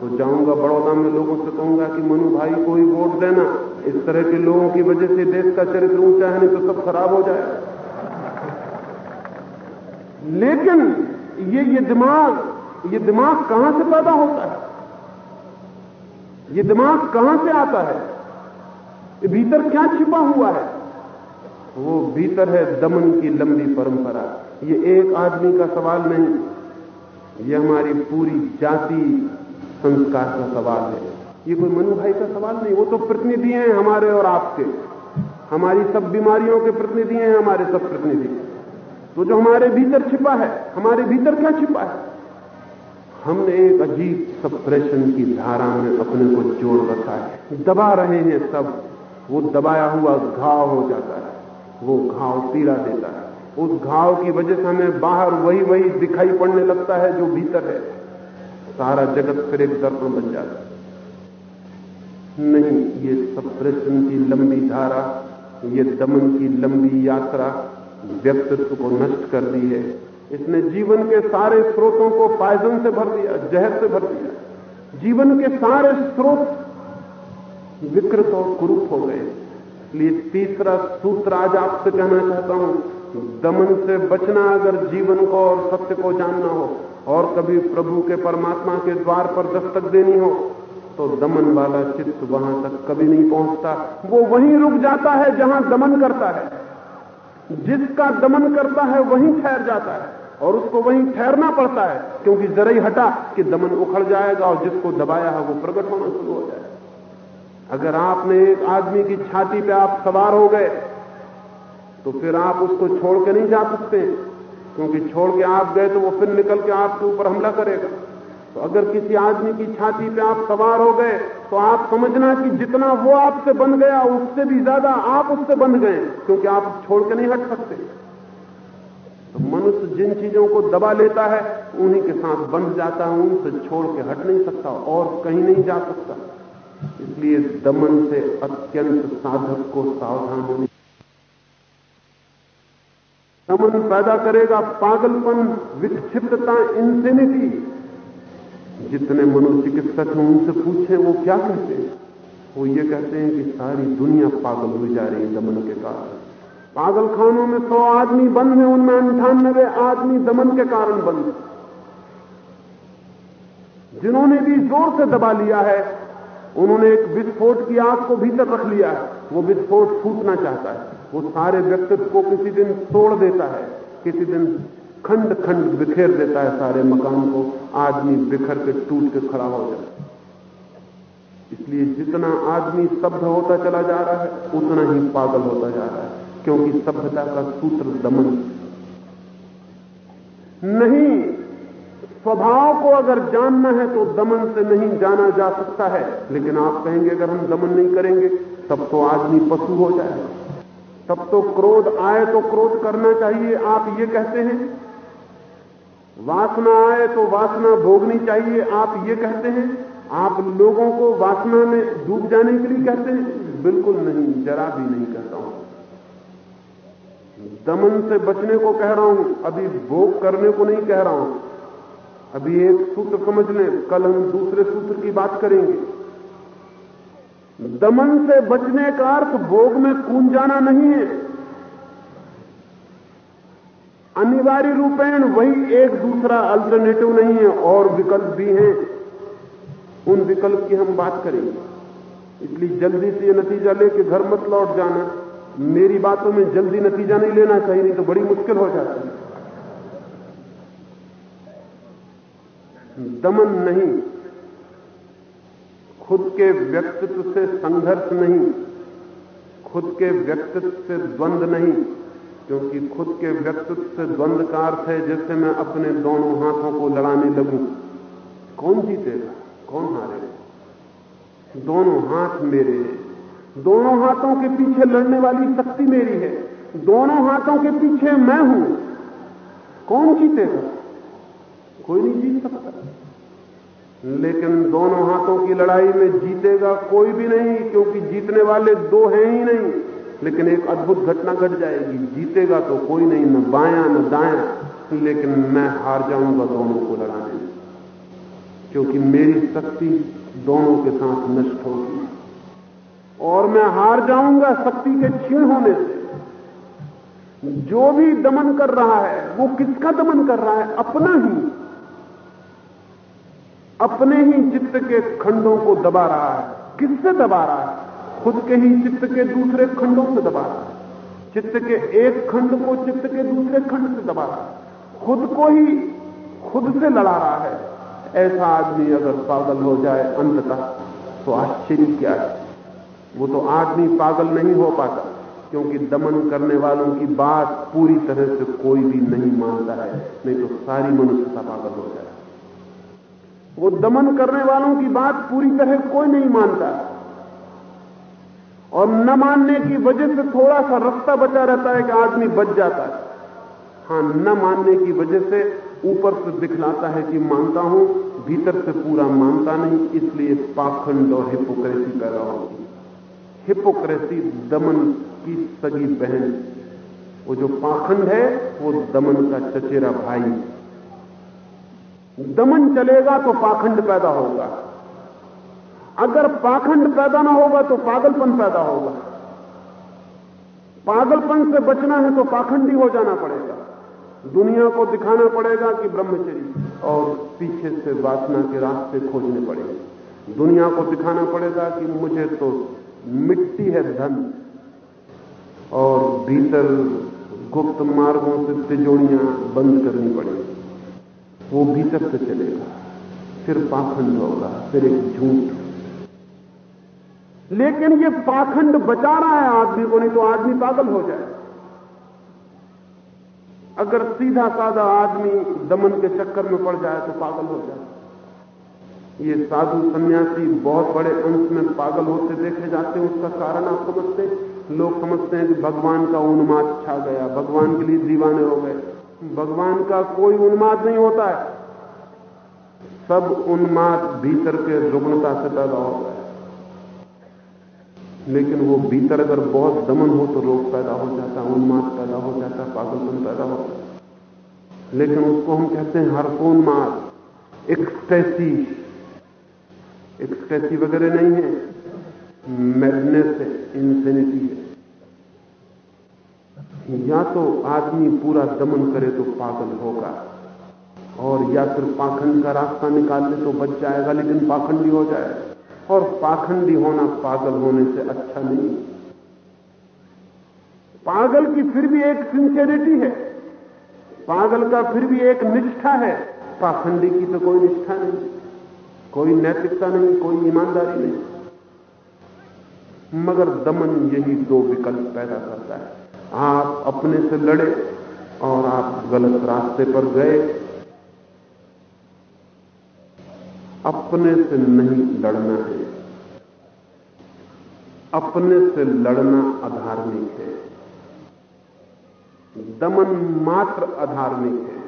तो जाऊँगा बड़ौदा में लोगों से कहूँगा कि, मनु भाई को ही वोट देना। इस तरह के लोगों की वजह से देश का चरित्र ऊँचा है, नहीं तो सब खराब हो जाए लेकिन ये ये दिमाग ये दिमाग कहाँ से पैदा होता है? ये दिमाग कहाँ से आता है? भीतर क्या छिपा हुआ है? वो भीतर है दमन की लंबी परंपरा। ये एक आदमी का सवाल नहीं, ये हमारी पूरी जाति संस्कार का सवाल है। ये कोई मनु भाई का सवाल नहीं, वो तो प्रतिनिधि हैं हमारे और आपके। हमारी सब बीमारियों के प्रतिनिधि हैं, हमारे सब प्रतिनिधि। तो जो हमारे भीतर छिपा है, हमारे भीतर क्या छिपा है? हमने एक अजीब सप्रेशन की धारा में अपने को जोड़ रखा है। दबा रहे हैं सब। वो दबाया हुआ घाव हो जाता है। वो घाव पीड़ा देता है। उस घाव की वजह से हमें बाहर वही वही दिखाई पड़ने लगता है जो भीतर है। सारा जगत फिर एक दर्पण बन जाता नहीं, ये सप्रेशन की लंबी धारा, ये दमन की लंबी यात्रा व्यक्तित्व को नष्ट कर दी है। इसने जीवन के सारे स्रोतों को पायजन से भर दिया, जहर से भर दिया। जीवन के सारे स्रोत विकृत और कुरूप हो गए। इसलिए तीसरा सूत्र आज आपसे कहना चाहता हूँ, दमन से बचना अगर जीवन को और सत्य को जानना हो और कभी प्रभु के परमात्मा के द्वार पर दस्तक देनी हो तो दमन वाला चित्त वहाँ तक कभी नहीं पहुँचता। वो वहीं रुक जाता है जहाँ दमन करता है। जिसका दमन करता है, वहीं ठहर जाता है और उसको वहीं ठहरना पड़ता है, क्योंकि जरा ही हटा कि दमन उखड़ जाएगा और जिसको दबाया है वो प्रकट होना शुरू हो जाएगा। अगर आपने एक आदमी की छाती पे आप सवार हो गए तो फिर आप उसको छोड़ के नहीं जा सकते। क्योंकि छोड़ के आप गए तो वो फिर निकल के आपके ऊपर हमला करेगा। तो अगर किसी आदमी की छाती पे आप सवार हो गए तो आप समझना कि जितना वो आपसे बन गया, उससे भी ज़्यादा आप उससे बन गए, क्योंकि आप छोड़ के नहीं हट सकते। तो मनुष्य जिन चीज़ों को दबा लेता है, उन्हीं के साथ बंध जाता है, उनसे छोड़ के हट नहीं सकता और कहीं नहीं जा सकता। इसलिए दमन से अत्यंत साधक को सावधान होने दमन पैदा करेगा पागलपन, विक्षिप्तता इंसेनिटी जितने मनोचिकित्सक हैं, उनसे पूछे, वो क्या कहते हैं? वो ये कहते हैं कि सारी दुनिया पागल हो जा रही है दमन के कारण। पागल खानों में सौ आदमी बंद हैं, उनमें अंठानबे आदमी दमन के कारण बंद जिन्होंने भी ज़ोर से दबा लिया है, उन्होंने एक विस्फोट की आग को भीतर रख लिया है। वो विस्फोट फूटना चाहता है। वो सारे व्यक्तित्व को किसी दिन तोड़ देता है, किसी दिन खंड खंड बिखेर देता है सारे मकान को, आदमी बिखर के टूट के खड़ा हो जाता है। इसलिए जितना आदमी स्तब्ध होता चला जा रहा है, उतना ही पागल होता जा रहा है, क्योंकि सभ्यता का सूत्र दमन। नहीं, स्वभाव को अगर जानना है तो दमन से नहीं जाना जा सकता है, लेकिन आप कहेंगे अगर हम दमन नहीं करेंगे, तब तो आदमी पशु हो जाएगा। तब तो क्रोध आए तो क्रोध करना चाहिए, आप ये कहते हैं। वासना आए तो वासना भोगनी चाहिए, आप ये कहते हैं। आप लोगों को वासना में डूब जाने के लिए कहते हैं। बिल्कुल नहीं, जरा भी नहीं कहता हूँ। दमन से बचने को कह रहा हूँ, अभी भोग करने को नहीं कह रहा हूँ। अभी एक सूत्र समझ लें, कल हम दूसरे सूत्र की बात करेंगे। दमन से बचने का अर्थ भोग में कूद जाना नहीं है। अनिवार्य रूपेण वही एक दूसरा अल्टरनेटिव नहीं है, और विकल्प भी हैं। उन विकल्प की हम बात करेंगे। इसलिए जल्दी से ये नतीजा लेके घर मत लौट जाना। मेरी बातों में जल्दी नतीजा नहीं लेना चाहिए, नहीं तो बड़ी मुश्किल हो जाती है। दमन नहीं। खुद के व्यक्तित्व से संघर्ष नहीं, खुद के व्यक्तित्व से द्वंद नहीं, क्योंकि खुद के व्यक्तित्व से द्वंद का अर्थ है जैसे मैं अपने दोनों हाथों को लड़ाने लगूं। कौन जीतेगा? कौन हारेगा? दोनों हाथ मेरे हैं। दोनों हाथों के पीछे लड़ने वाली शक्ति मेरी है। दोनों हाथों के पीछे मैं हूँ। कौन जीतेगा? कोई नहीं जीत सकता। लेकिन दोनों हाथों की लड़ाई में जीतेगा कोई भी नहीं, क्योंकि जीतने वाले दो हैं ही नहीं। लेकिन एक अद्भुत घटना घट गट जाएगी। जीतेगा तो कोई नहीं, न बाया, न दाया। लेकिन मैं हार जाऊँगा दोनों को लड़ाने में, क्योंकि मेरी शक्ति दोनों के साथ नष्ट होगी। और मैं हार जाऊँगा शक्ति के क्षीण होने से। जो भी दमन कर रहा है, वो किसका दमन कर रहा है? अपना ही। अपने ही चित्त के खंडों को दबा रहा है। किससे दबा रहा है? खुद के ही चित्त के दूसरे खंडों से दबा रहा है। चित्त के एक खंड को चित्त के दूसरे खंड से दबा रहा है। खुद को ही खुद से लड़ा रहा है। ऐसा आदमी अगर पागल हो जाए अंततः तो आश्चर्य क्या है? वो तो आदमी पागल नहीं हो पाता, क्योंकि दमन करने वालों की बात पूरी तरह से कोई भी नहीं मानता है। नहीं तो सारी मनुष्यता पागल हो जाए। वो दमन करने वालों की बात पूरी तरह कोई नहीं मानता। और न मानने की वजह से थोड़ा सा रास्ता बचा रहता है कि आदमी बच जाता है। हाँ, न मानने की वजह से ऊपर से दिखलाता है कि मानता हूँ, भीतर से पूरा मानता नहीं, इसलिए पाखंड और हिपोक्रेसी पैदा होगी हिपोक्रेसी दमन की सगी बहन, वो जो पाखंड है, वो दमन का चचेरा भाई। दमन चलेगा तो पाखंड पैदा होगा। अगर पाखंड पैदा ना होगा तो पागलपन पैदा होगा। पागलपन से बचना है तो पाखंडी हो जाना पड़ेगा। दुनिया को दिखाना पड़ेगा कि ब्रह्मचरी और पीछे से वासना के रास्ते खोजने पड़ेंगे। दुनिया को दिखाना पड़ेगा कि मुझे तो मिट्टी है धन और भीतर गुप्त मार्गों से तिजोड़ियाँ बंद करनी पड़ेगी। वो भीतर से चलेगा। फिर पाखंड होगा, फिर एक झूठ लेकिन ये पाखंड बचा रहा है आदमी को, नहीं तो आदमी पागल हो जाए। अगर सीधा साधा आदमी दमन के चक्कर में पड़ जाए तो पागल हो जाए। ये साधु सन्यासी बहुत बड़े अंश में पागल होते देखे जाते हैं, उसका कारण आप समझते लोग समझते हैं कि भगवान का उन्माद छा गया, भगवान के लिए दीवाने हो गए। भगवान का कोई उन्माद नहीं होता है। सब उन्माद भीतर के रुग्णता से पैदा होता है। लेकिन वो भीतर अगर बहुत दमन हो तो रोग पैदा हो जाता है, उन्माद पैदा हो जाता है, पागलपन पैदा होता है। लेकिन उसको हम कहते हैं हर हर्षोन्माद एक्सटेसी एक्सटेसी वगैरह नहीं है। मैडनेस है इंसेनिटी है। या तो आदमी पूरा दमन करे तो पागल होगा, और या फिर पाखंड का रास्ता निकाल ले तो बच जाएगा, लेकिन पाखंडी हो जाए। और पाखंडी होना पागल होने से अच्छा नहीं। पागल की फिर भी एक सिंसियरिटी है। पागल का फिर भी एक निष्ठा है। पाखंडी की तो कोई निष्ठा नहीं, कोई नैतिकता नहीं, कोई ईमानदारी नहीं। मगर दमन यही दो विकल्प पैदा करता है। आप अपने से लड़े और आप गलत रास्ते पर गए। अपने से नहीं लड़ना है। अपने से लड़ना अधार्मिक है। दमन मात्र अधार्मिक है।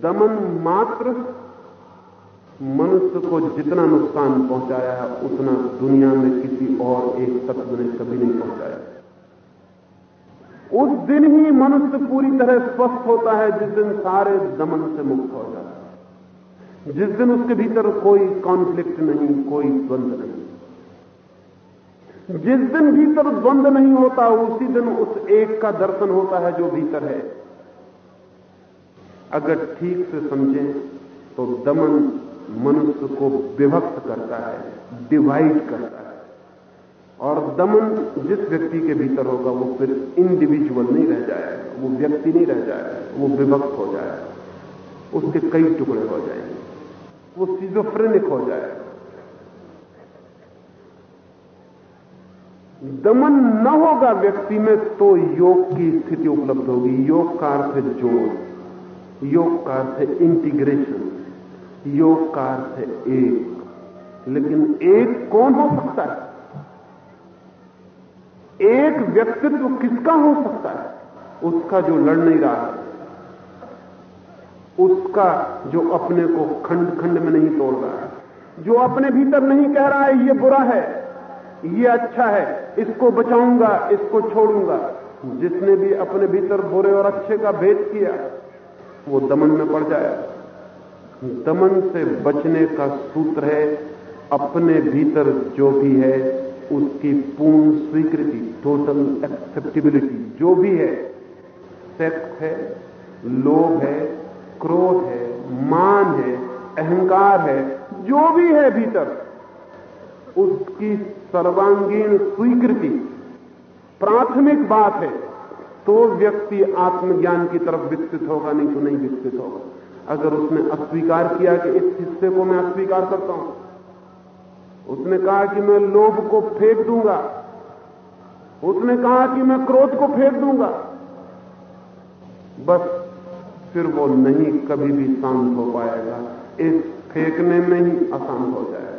दमन मात्र मनुष्य को जितना नुकसान पहुँचाया है, उतना दुनिया में किसी और एक तत्व ने कभी नहीं पहुँचाया। उस दिन ही मनुष्य पूरी तरह स्वस्थ होता है, जिस दिन सारे दमन से मुक्त हो जाता है। जिस दिन उसके भीतर कोई कॉन्फ्लिक्ट नहीं, कोई द्वंद्व नहीं। जिस दिन भीतर द्वंद्व नहीं होता, उसी दिन उस एक का दर्शन होता है जो भीतर है। अगर ठीक से समझें तो दमन मनुष्य को विभक्त करता है डिवाइड करता है। और दमन जिस व्यक्ति के भीतर होगा, वो फिर इंडिविजुअल नहीं रह जाएगा। वो व्यक्ति नहीं रह जाएगा। वो विभक्त हो जाएगा। उसके कई टुकड़े हो जाएँगे। वो सीजोफ्रेनिक हो जाएगा। दमन न होगा व्यक्ति में तो योग की स्थिति उपलब्ध होगी। योग का अर्थ है जोड़। योग का अर्थ है इंटीग्रेशन योग का अर्थ है एक। लेकिन एक कौन हो सकता है? एक व्यक्तित्व किसका हो सकता है? उसका जो लड़ नहीं रहा है। उसका जो अपने को खंड खंड में नहीं तोड़ रहा है। जो अपने भीतर नहीं कह रहा है, ये बुरा है, ये अच्छा है, इसको बचाऊँगा, इसको छोड़ूँगा। जिसने भी अपने भीतर बुरे और अच्छे का भेद किया, वो दमन में पड़ जाएगा दमन से बचने का सूत्र है, अपने भीतर जो भी है उसकी पूर्ण स्वीकृति टोटल एक्सेप्टेबिलिटी जो भी है सेक्स है, लोभ है, क्रोध है, मान है, अहंकार है, जो भी है भीतर, उसकी सर्वांगीण स्वीकृति, प्राथमिक बात है तो व्यक्ति आत्मज्ञान की तरफ़ विकसित होगा, नहीं तो नहीं विकसित होगा। अगर उसने अस्वीकार किया कि इस हिस्से को मैं अस्वीकार करता हूँ उसने कहा कि मैं लोभ को फेंक दूँगा। उसने कहा कि मैं क्रोध को फेंक दूँगा। बस फिर वो नहीं कभी भी शांत हो पाएगा। इस फेंकने में ही अशांत हो जाएगा।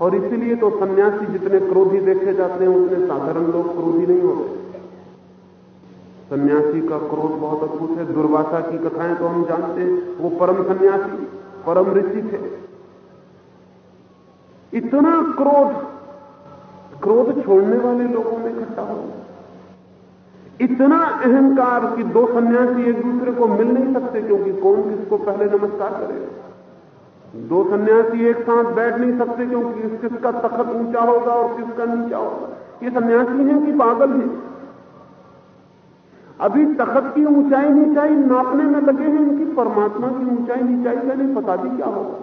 और इसीलिए तो सन्यासी जितने क्रोधी देखे जाते हैं, उतने साधारण लोग क्रोधी नहीं होते। सन्यासी का क्रोध बहुत अद्भुत है। दुर्वासा की कथाएँ तो हम जानते हैं। वो परम सन्यासी, परम ऋषि थे। इतना क्रोध क्रोध छोड़ने वाले लोगों में इकट्ठा हो। इतना अहंकार कि दो सन्यासी एक दूसरे को मिल नहीं सकते क्योंकि कौन किसको पहले नमस्कार करेगा? दो सन्यासी एक साथ बैठ नहीं सकते क्योंकि किसका तखत ऊँचा होगा और किसका नीचा होगा? ये सन्यासी हैं कि पागल हैं? अभी तखत की ऊंचाई नीचाई नापने में लगे हैं इनकी परमात्मा की ऊंचाई नीचाई का नहीं पता भी क्या होगा।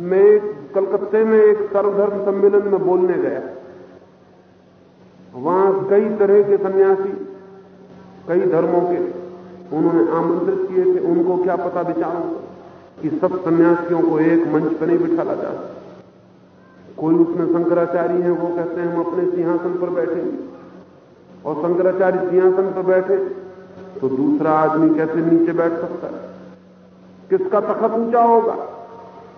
मैं कलकत्ते में एक सर्वधर्म सम्मेलन में बोलने गया। वहाँ कई तरह के सन्यासी, कई धर्मों के उन्होंने आमंत्रित किए थे। उनको क्या पता विचारों कि? सब सन्यासियों को एक मंच पर नहीं बिठाला जा कोई उसमें शंकराचार्य हैं, वो कहते हैं, हम अपने सिंहासन पर बैठेंगे। और शंकराचार्य सिंहासन पर बैठे तो दूसरा आदमी कैसे नीचे बैठ सकता है। किसका तखत ऊँचा होगा?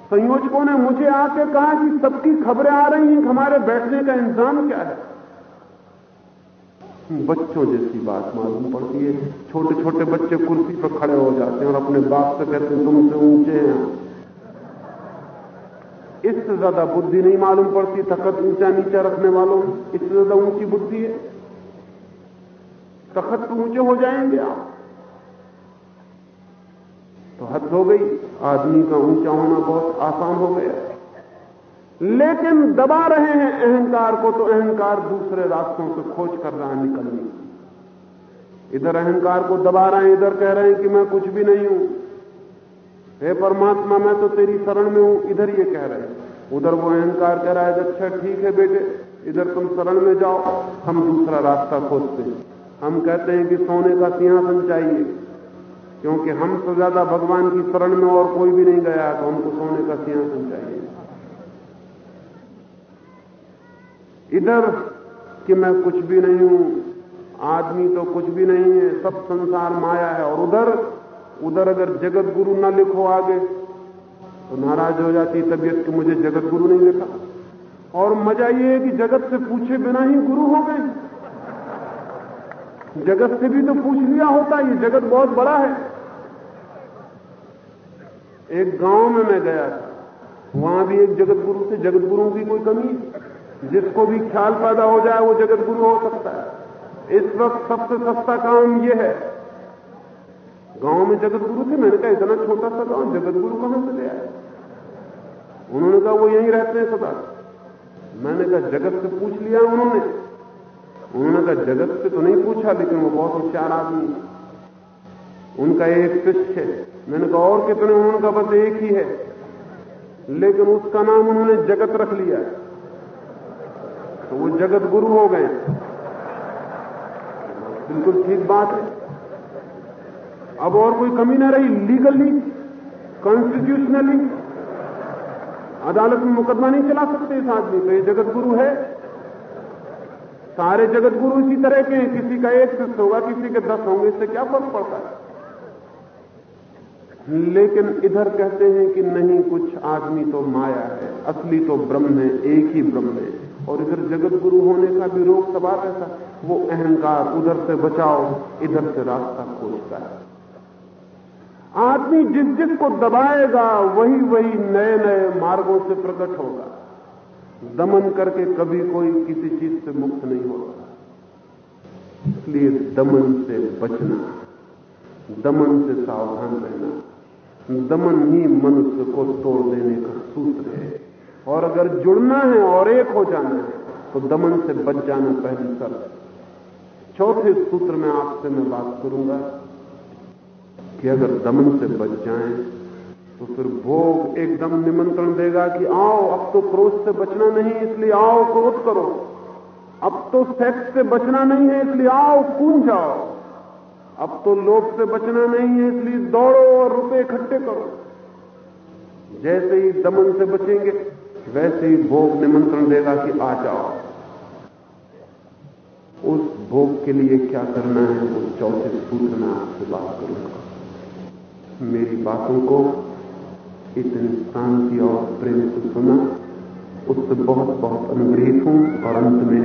संयोजकों ने मुझे आके कहा कि सबकी खबरें आ रही हैं हमारे बैठने का इंतज़ाम क्या है। बच्चों जैसी बात मालूम पड़ती है। छोटे छोटे बच्चे कुर्सी पर खड़े हो जाते हैं और अपने बाप से कहते हैं तुमसे ऊँचे हैं। इससे ज़्यादा बुद्धि नहीं मालूम पड़ती, तखत ऊँचा नीचा रखने वालों इससे ज़्यादा ऊँची बुद्धि है। तखत तो ऊँचे हो जाएँगे आप। तो हद हो गई। आदमी का ऊँचा होना बहुत आसान हो गया। लेकिन दबा रहे हैं अहंकार को तो अहंकार दूसरे रास्तों से खोज कर रहा है निकलने। इधर अहंकार को दबा रहे हैं, इधर कह रहे हैं कि मैं कुछ भी नहीं हूँ। हे परमात्मा, मैं तो तेरी शरण में हूँ, इधर ये कह रहे हैं। उधर वो अहंकार कह रहा है अच्छा ठीक है बेटे, इधर तुम शरण में जाओ, हम दूसरा रास्ता खोजते हैं। हम कहते हैं कि सोने का सिंहासन चाहिए। क्योंकि हमसे ज़्यादा भगवान की शरण में और कोई भी नहीं गया तो हमको सोने का सिंहासन चाहिए। इधर कि मैं कुछ भी नहीं हूँ, आदमी तो कुछ भी नहीं है, सब संसार माया है, और उधर उधर अगर जगत गुरु न लिखो आगे तो नाराज़ हो जाती तबीयत कि मुझे जगत गुरु नहीं लिखा। और मज़ा ये है कि जगत से पूछे बिना ही गुरु हो गए। जगत से भी तो पूछ लिया होता ये जगत बहुत बड़ा है। एक गाँव में मैं गया था, वहाँ भी एक जगत गुरु थे। जगत गुरु की कोई कमी? जिसको भी ख्याल पैदा हो जाए, वो जगत गुरु हो सकता है। इस वक्त सबसे सस्ता काम ये है। गाँव में जगत गुरु थे? मैंने कहा, इतना छोटा सा गाँव जगत गुरु कहाँ से आए? उन्होंने कहा, वो यहीं रहते हैं सदा। मैंने कहा, जगत से पूछ लिया उन्होंने। उन्होंने कहा, जगत से तो नहीं पूछा, लेकिन वो बहुत होशियार आदमी उनका एक शिष्य है। मैंने कहा, और कितने उन्होंने कहा बस एक ही है। लेकिन उसका नाम उन्होंने जगत रख लिया है। तो वो जगत गुरु हो गए बिल्कुल ठीक बात है। अब और कोई कमी ना रही, लीगली कॉन्स्टिट्यूशनली अदालत में मुकदमा नहीं चला सकते इस आदमी तो ये जगत गुरु है। सारे जगत गुरु इसी तरह के हैं। किसी का एक शिष्य होगा, किसी के दस होंगे, इससे क्या फ़र्क पड़ता है? लेकिन इधर कहते हैं कि नहीं, कुछ आदमी तो माया है, असली तो ब्रह्म है, एक ही ब्रह्म है। और इधर जगत गुरु होने का भी रोग सवाल ऐसा वो अहंकार, उधर से बचाओ, इधर से रास्ता खोजता है। आदमी जिस जिस को दबाएगा, वही वही नए नए मार्गों से प्रकट होगा। दमन करके कभी कोई किसी चीज़ से मुक्त नहीं होगा। इसलिए दमन से बचना, दमन से सावधान रहना। दमन ही मनुष्य को तोड़ देने का सूत्र है। और अगर जुड़ना है और एक हो जाना है तो दमन से बच जाना पहली शर्त चौथे सूत्र में आपसे मैं बात करूँगा कि अगर दमन से बच जाएँ तो फिर भोग एकदम निमंत्रण देगा कि आओ, अब तो क्रोध से बचना नहीं, इसलिए आओ, क्रोध करो। अब तो सेक्स से बचना नहीं है, इसलिए आओ, कूद जाओ। अब तो लोभ से बचना नहीं है, इसलिए दौड़ो और रुपए इकट्ठे करो। जैसे ही दमन से बचेंगे, वैसे ही भोग निमंत्रण देगा कि आ जाओ। उस भोग के लिए क्या करना है, वो चौथे सूत्र में आपसे बात करूँगा। मेरी बातों को, इतनी शांति और प्रेम से सुना। उससे बहुत बहुत अनुग्रहित हूँ और अंत में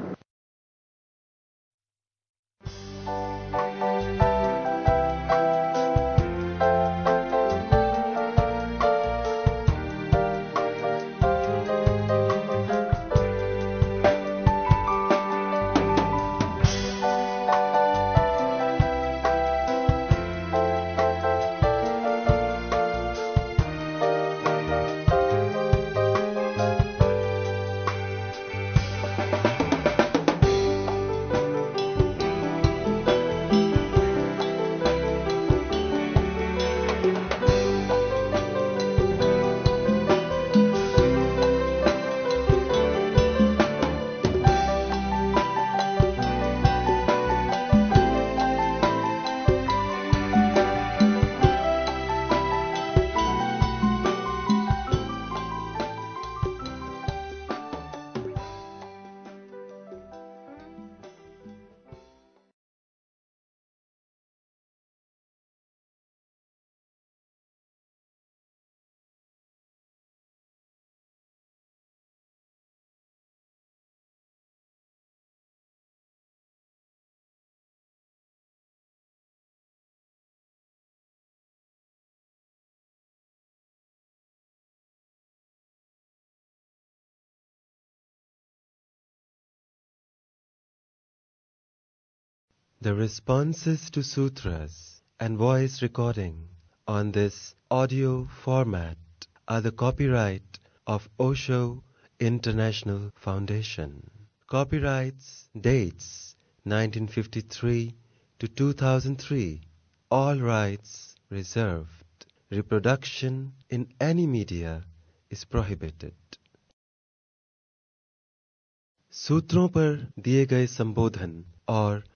The responses to sutras and voice recording on this audio format are the copyright of Osho International Foundation. Copyrights dates 1953 to 2003. All rights reserved. Reproduction in any media is prohibited. सूत्रों पर दिए गए संबोधन और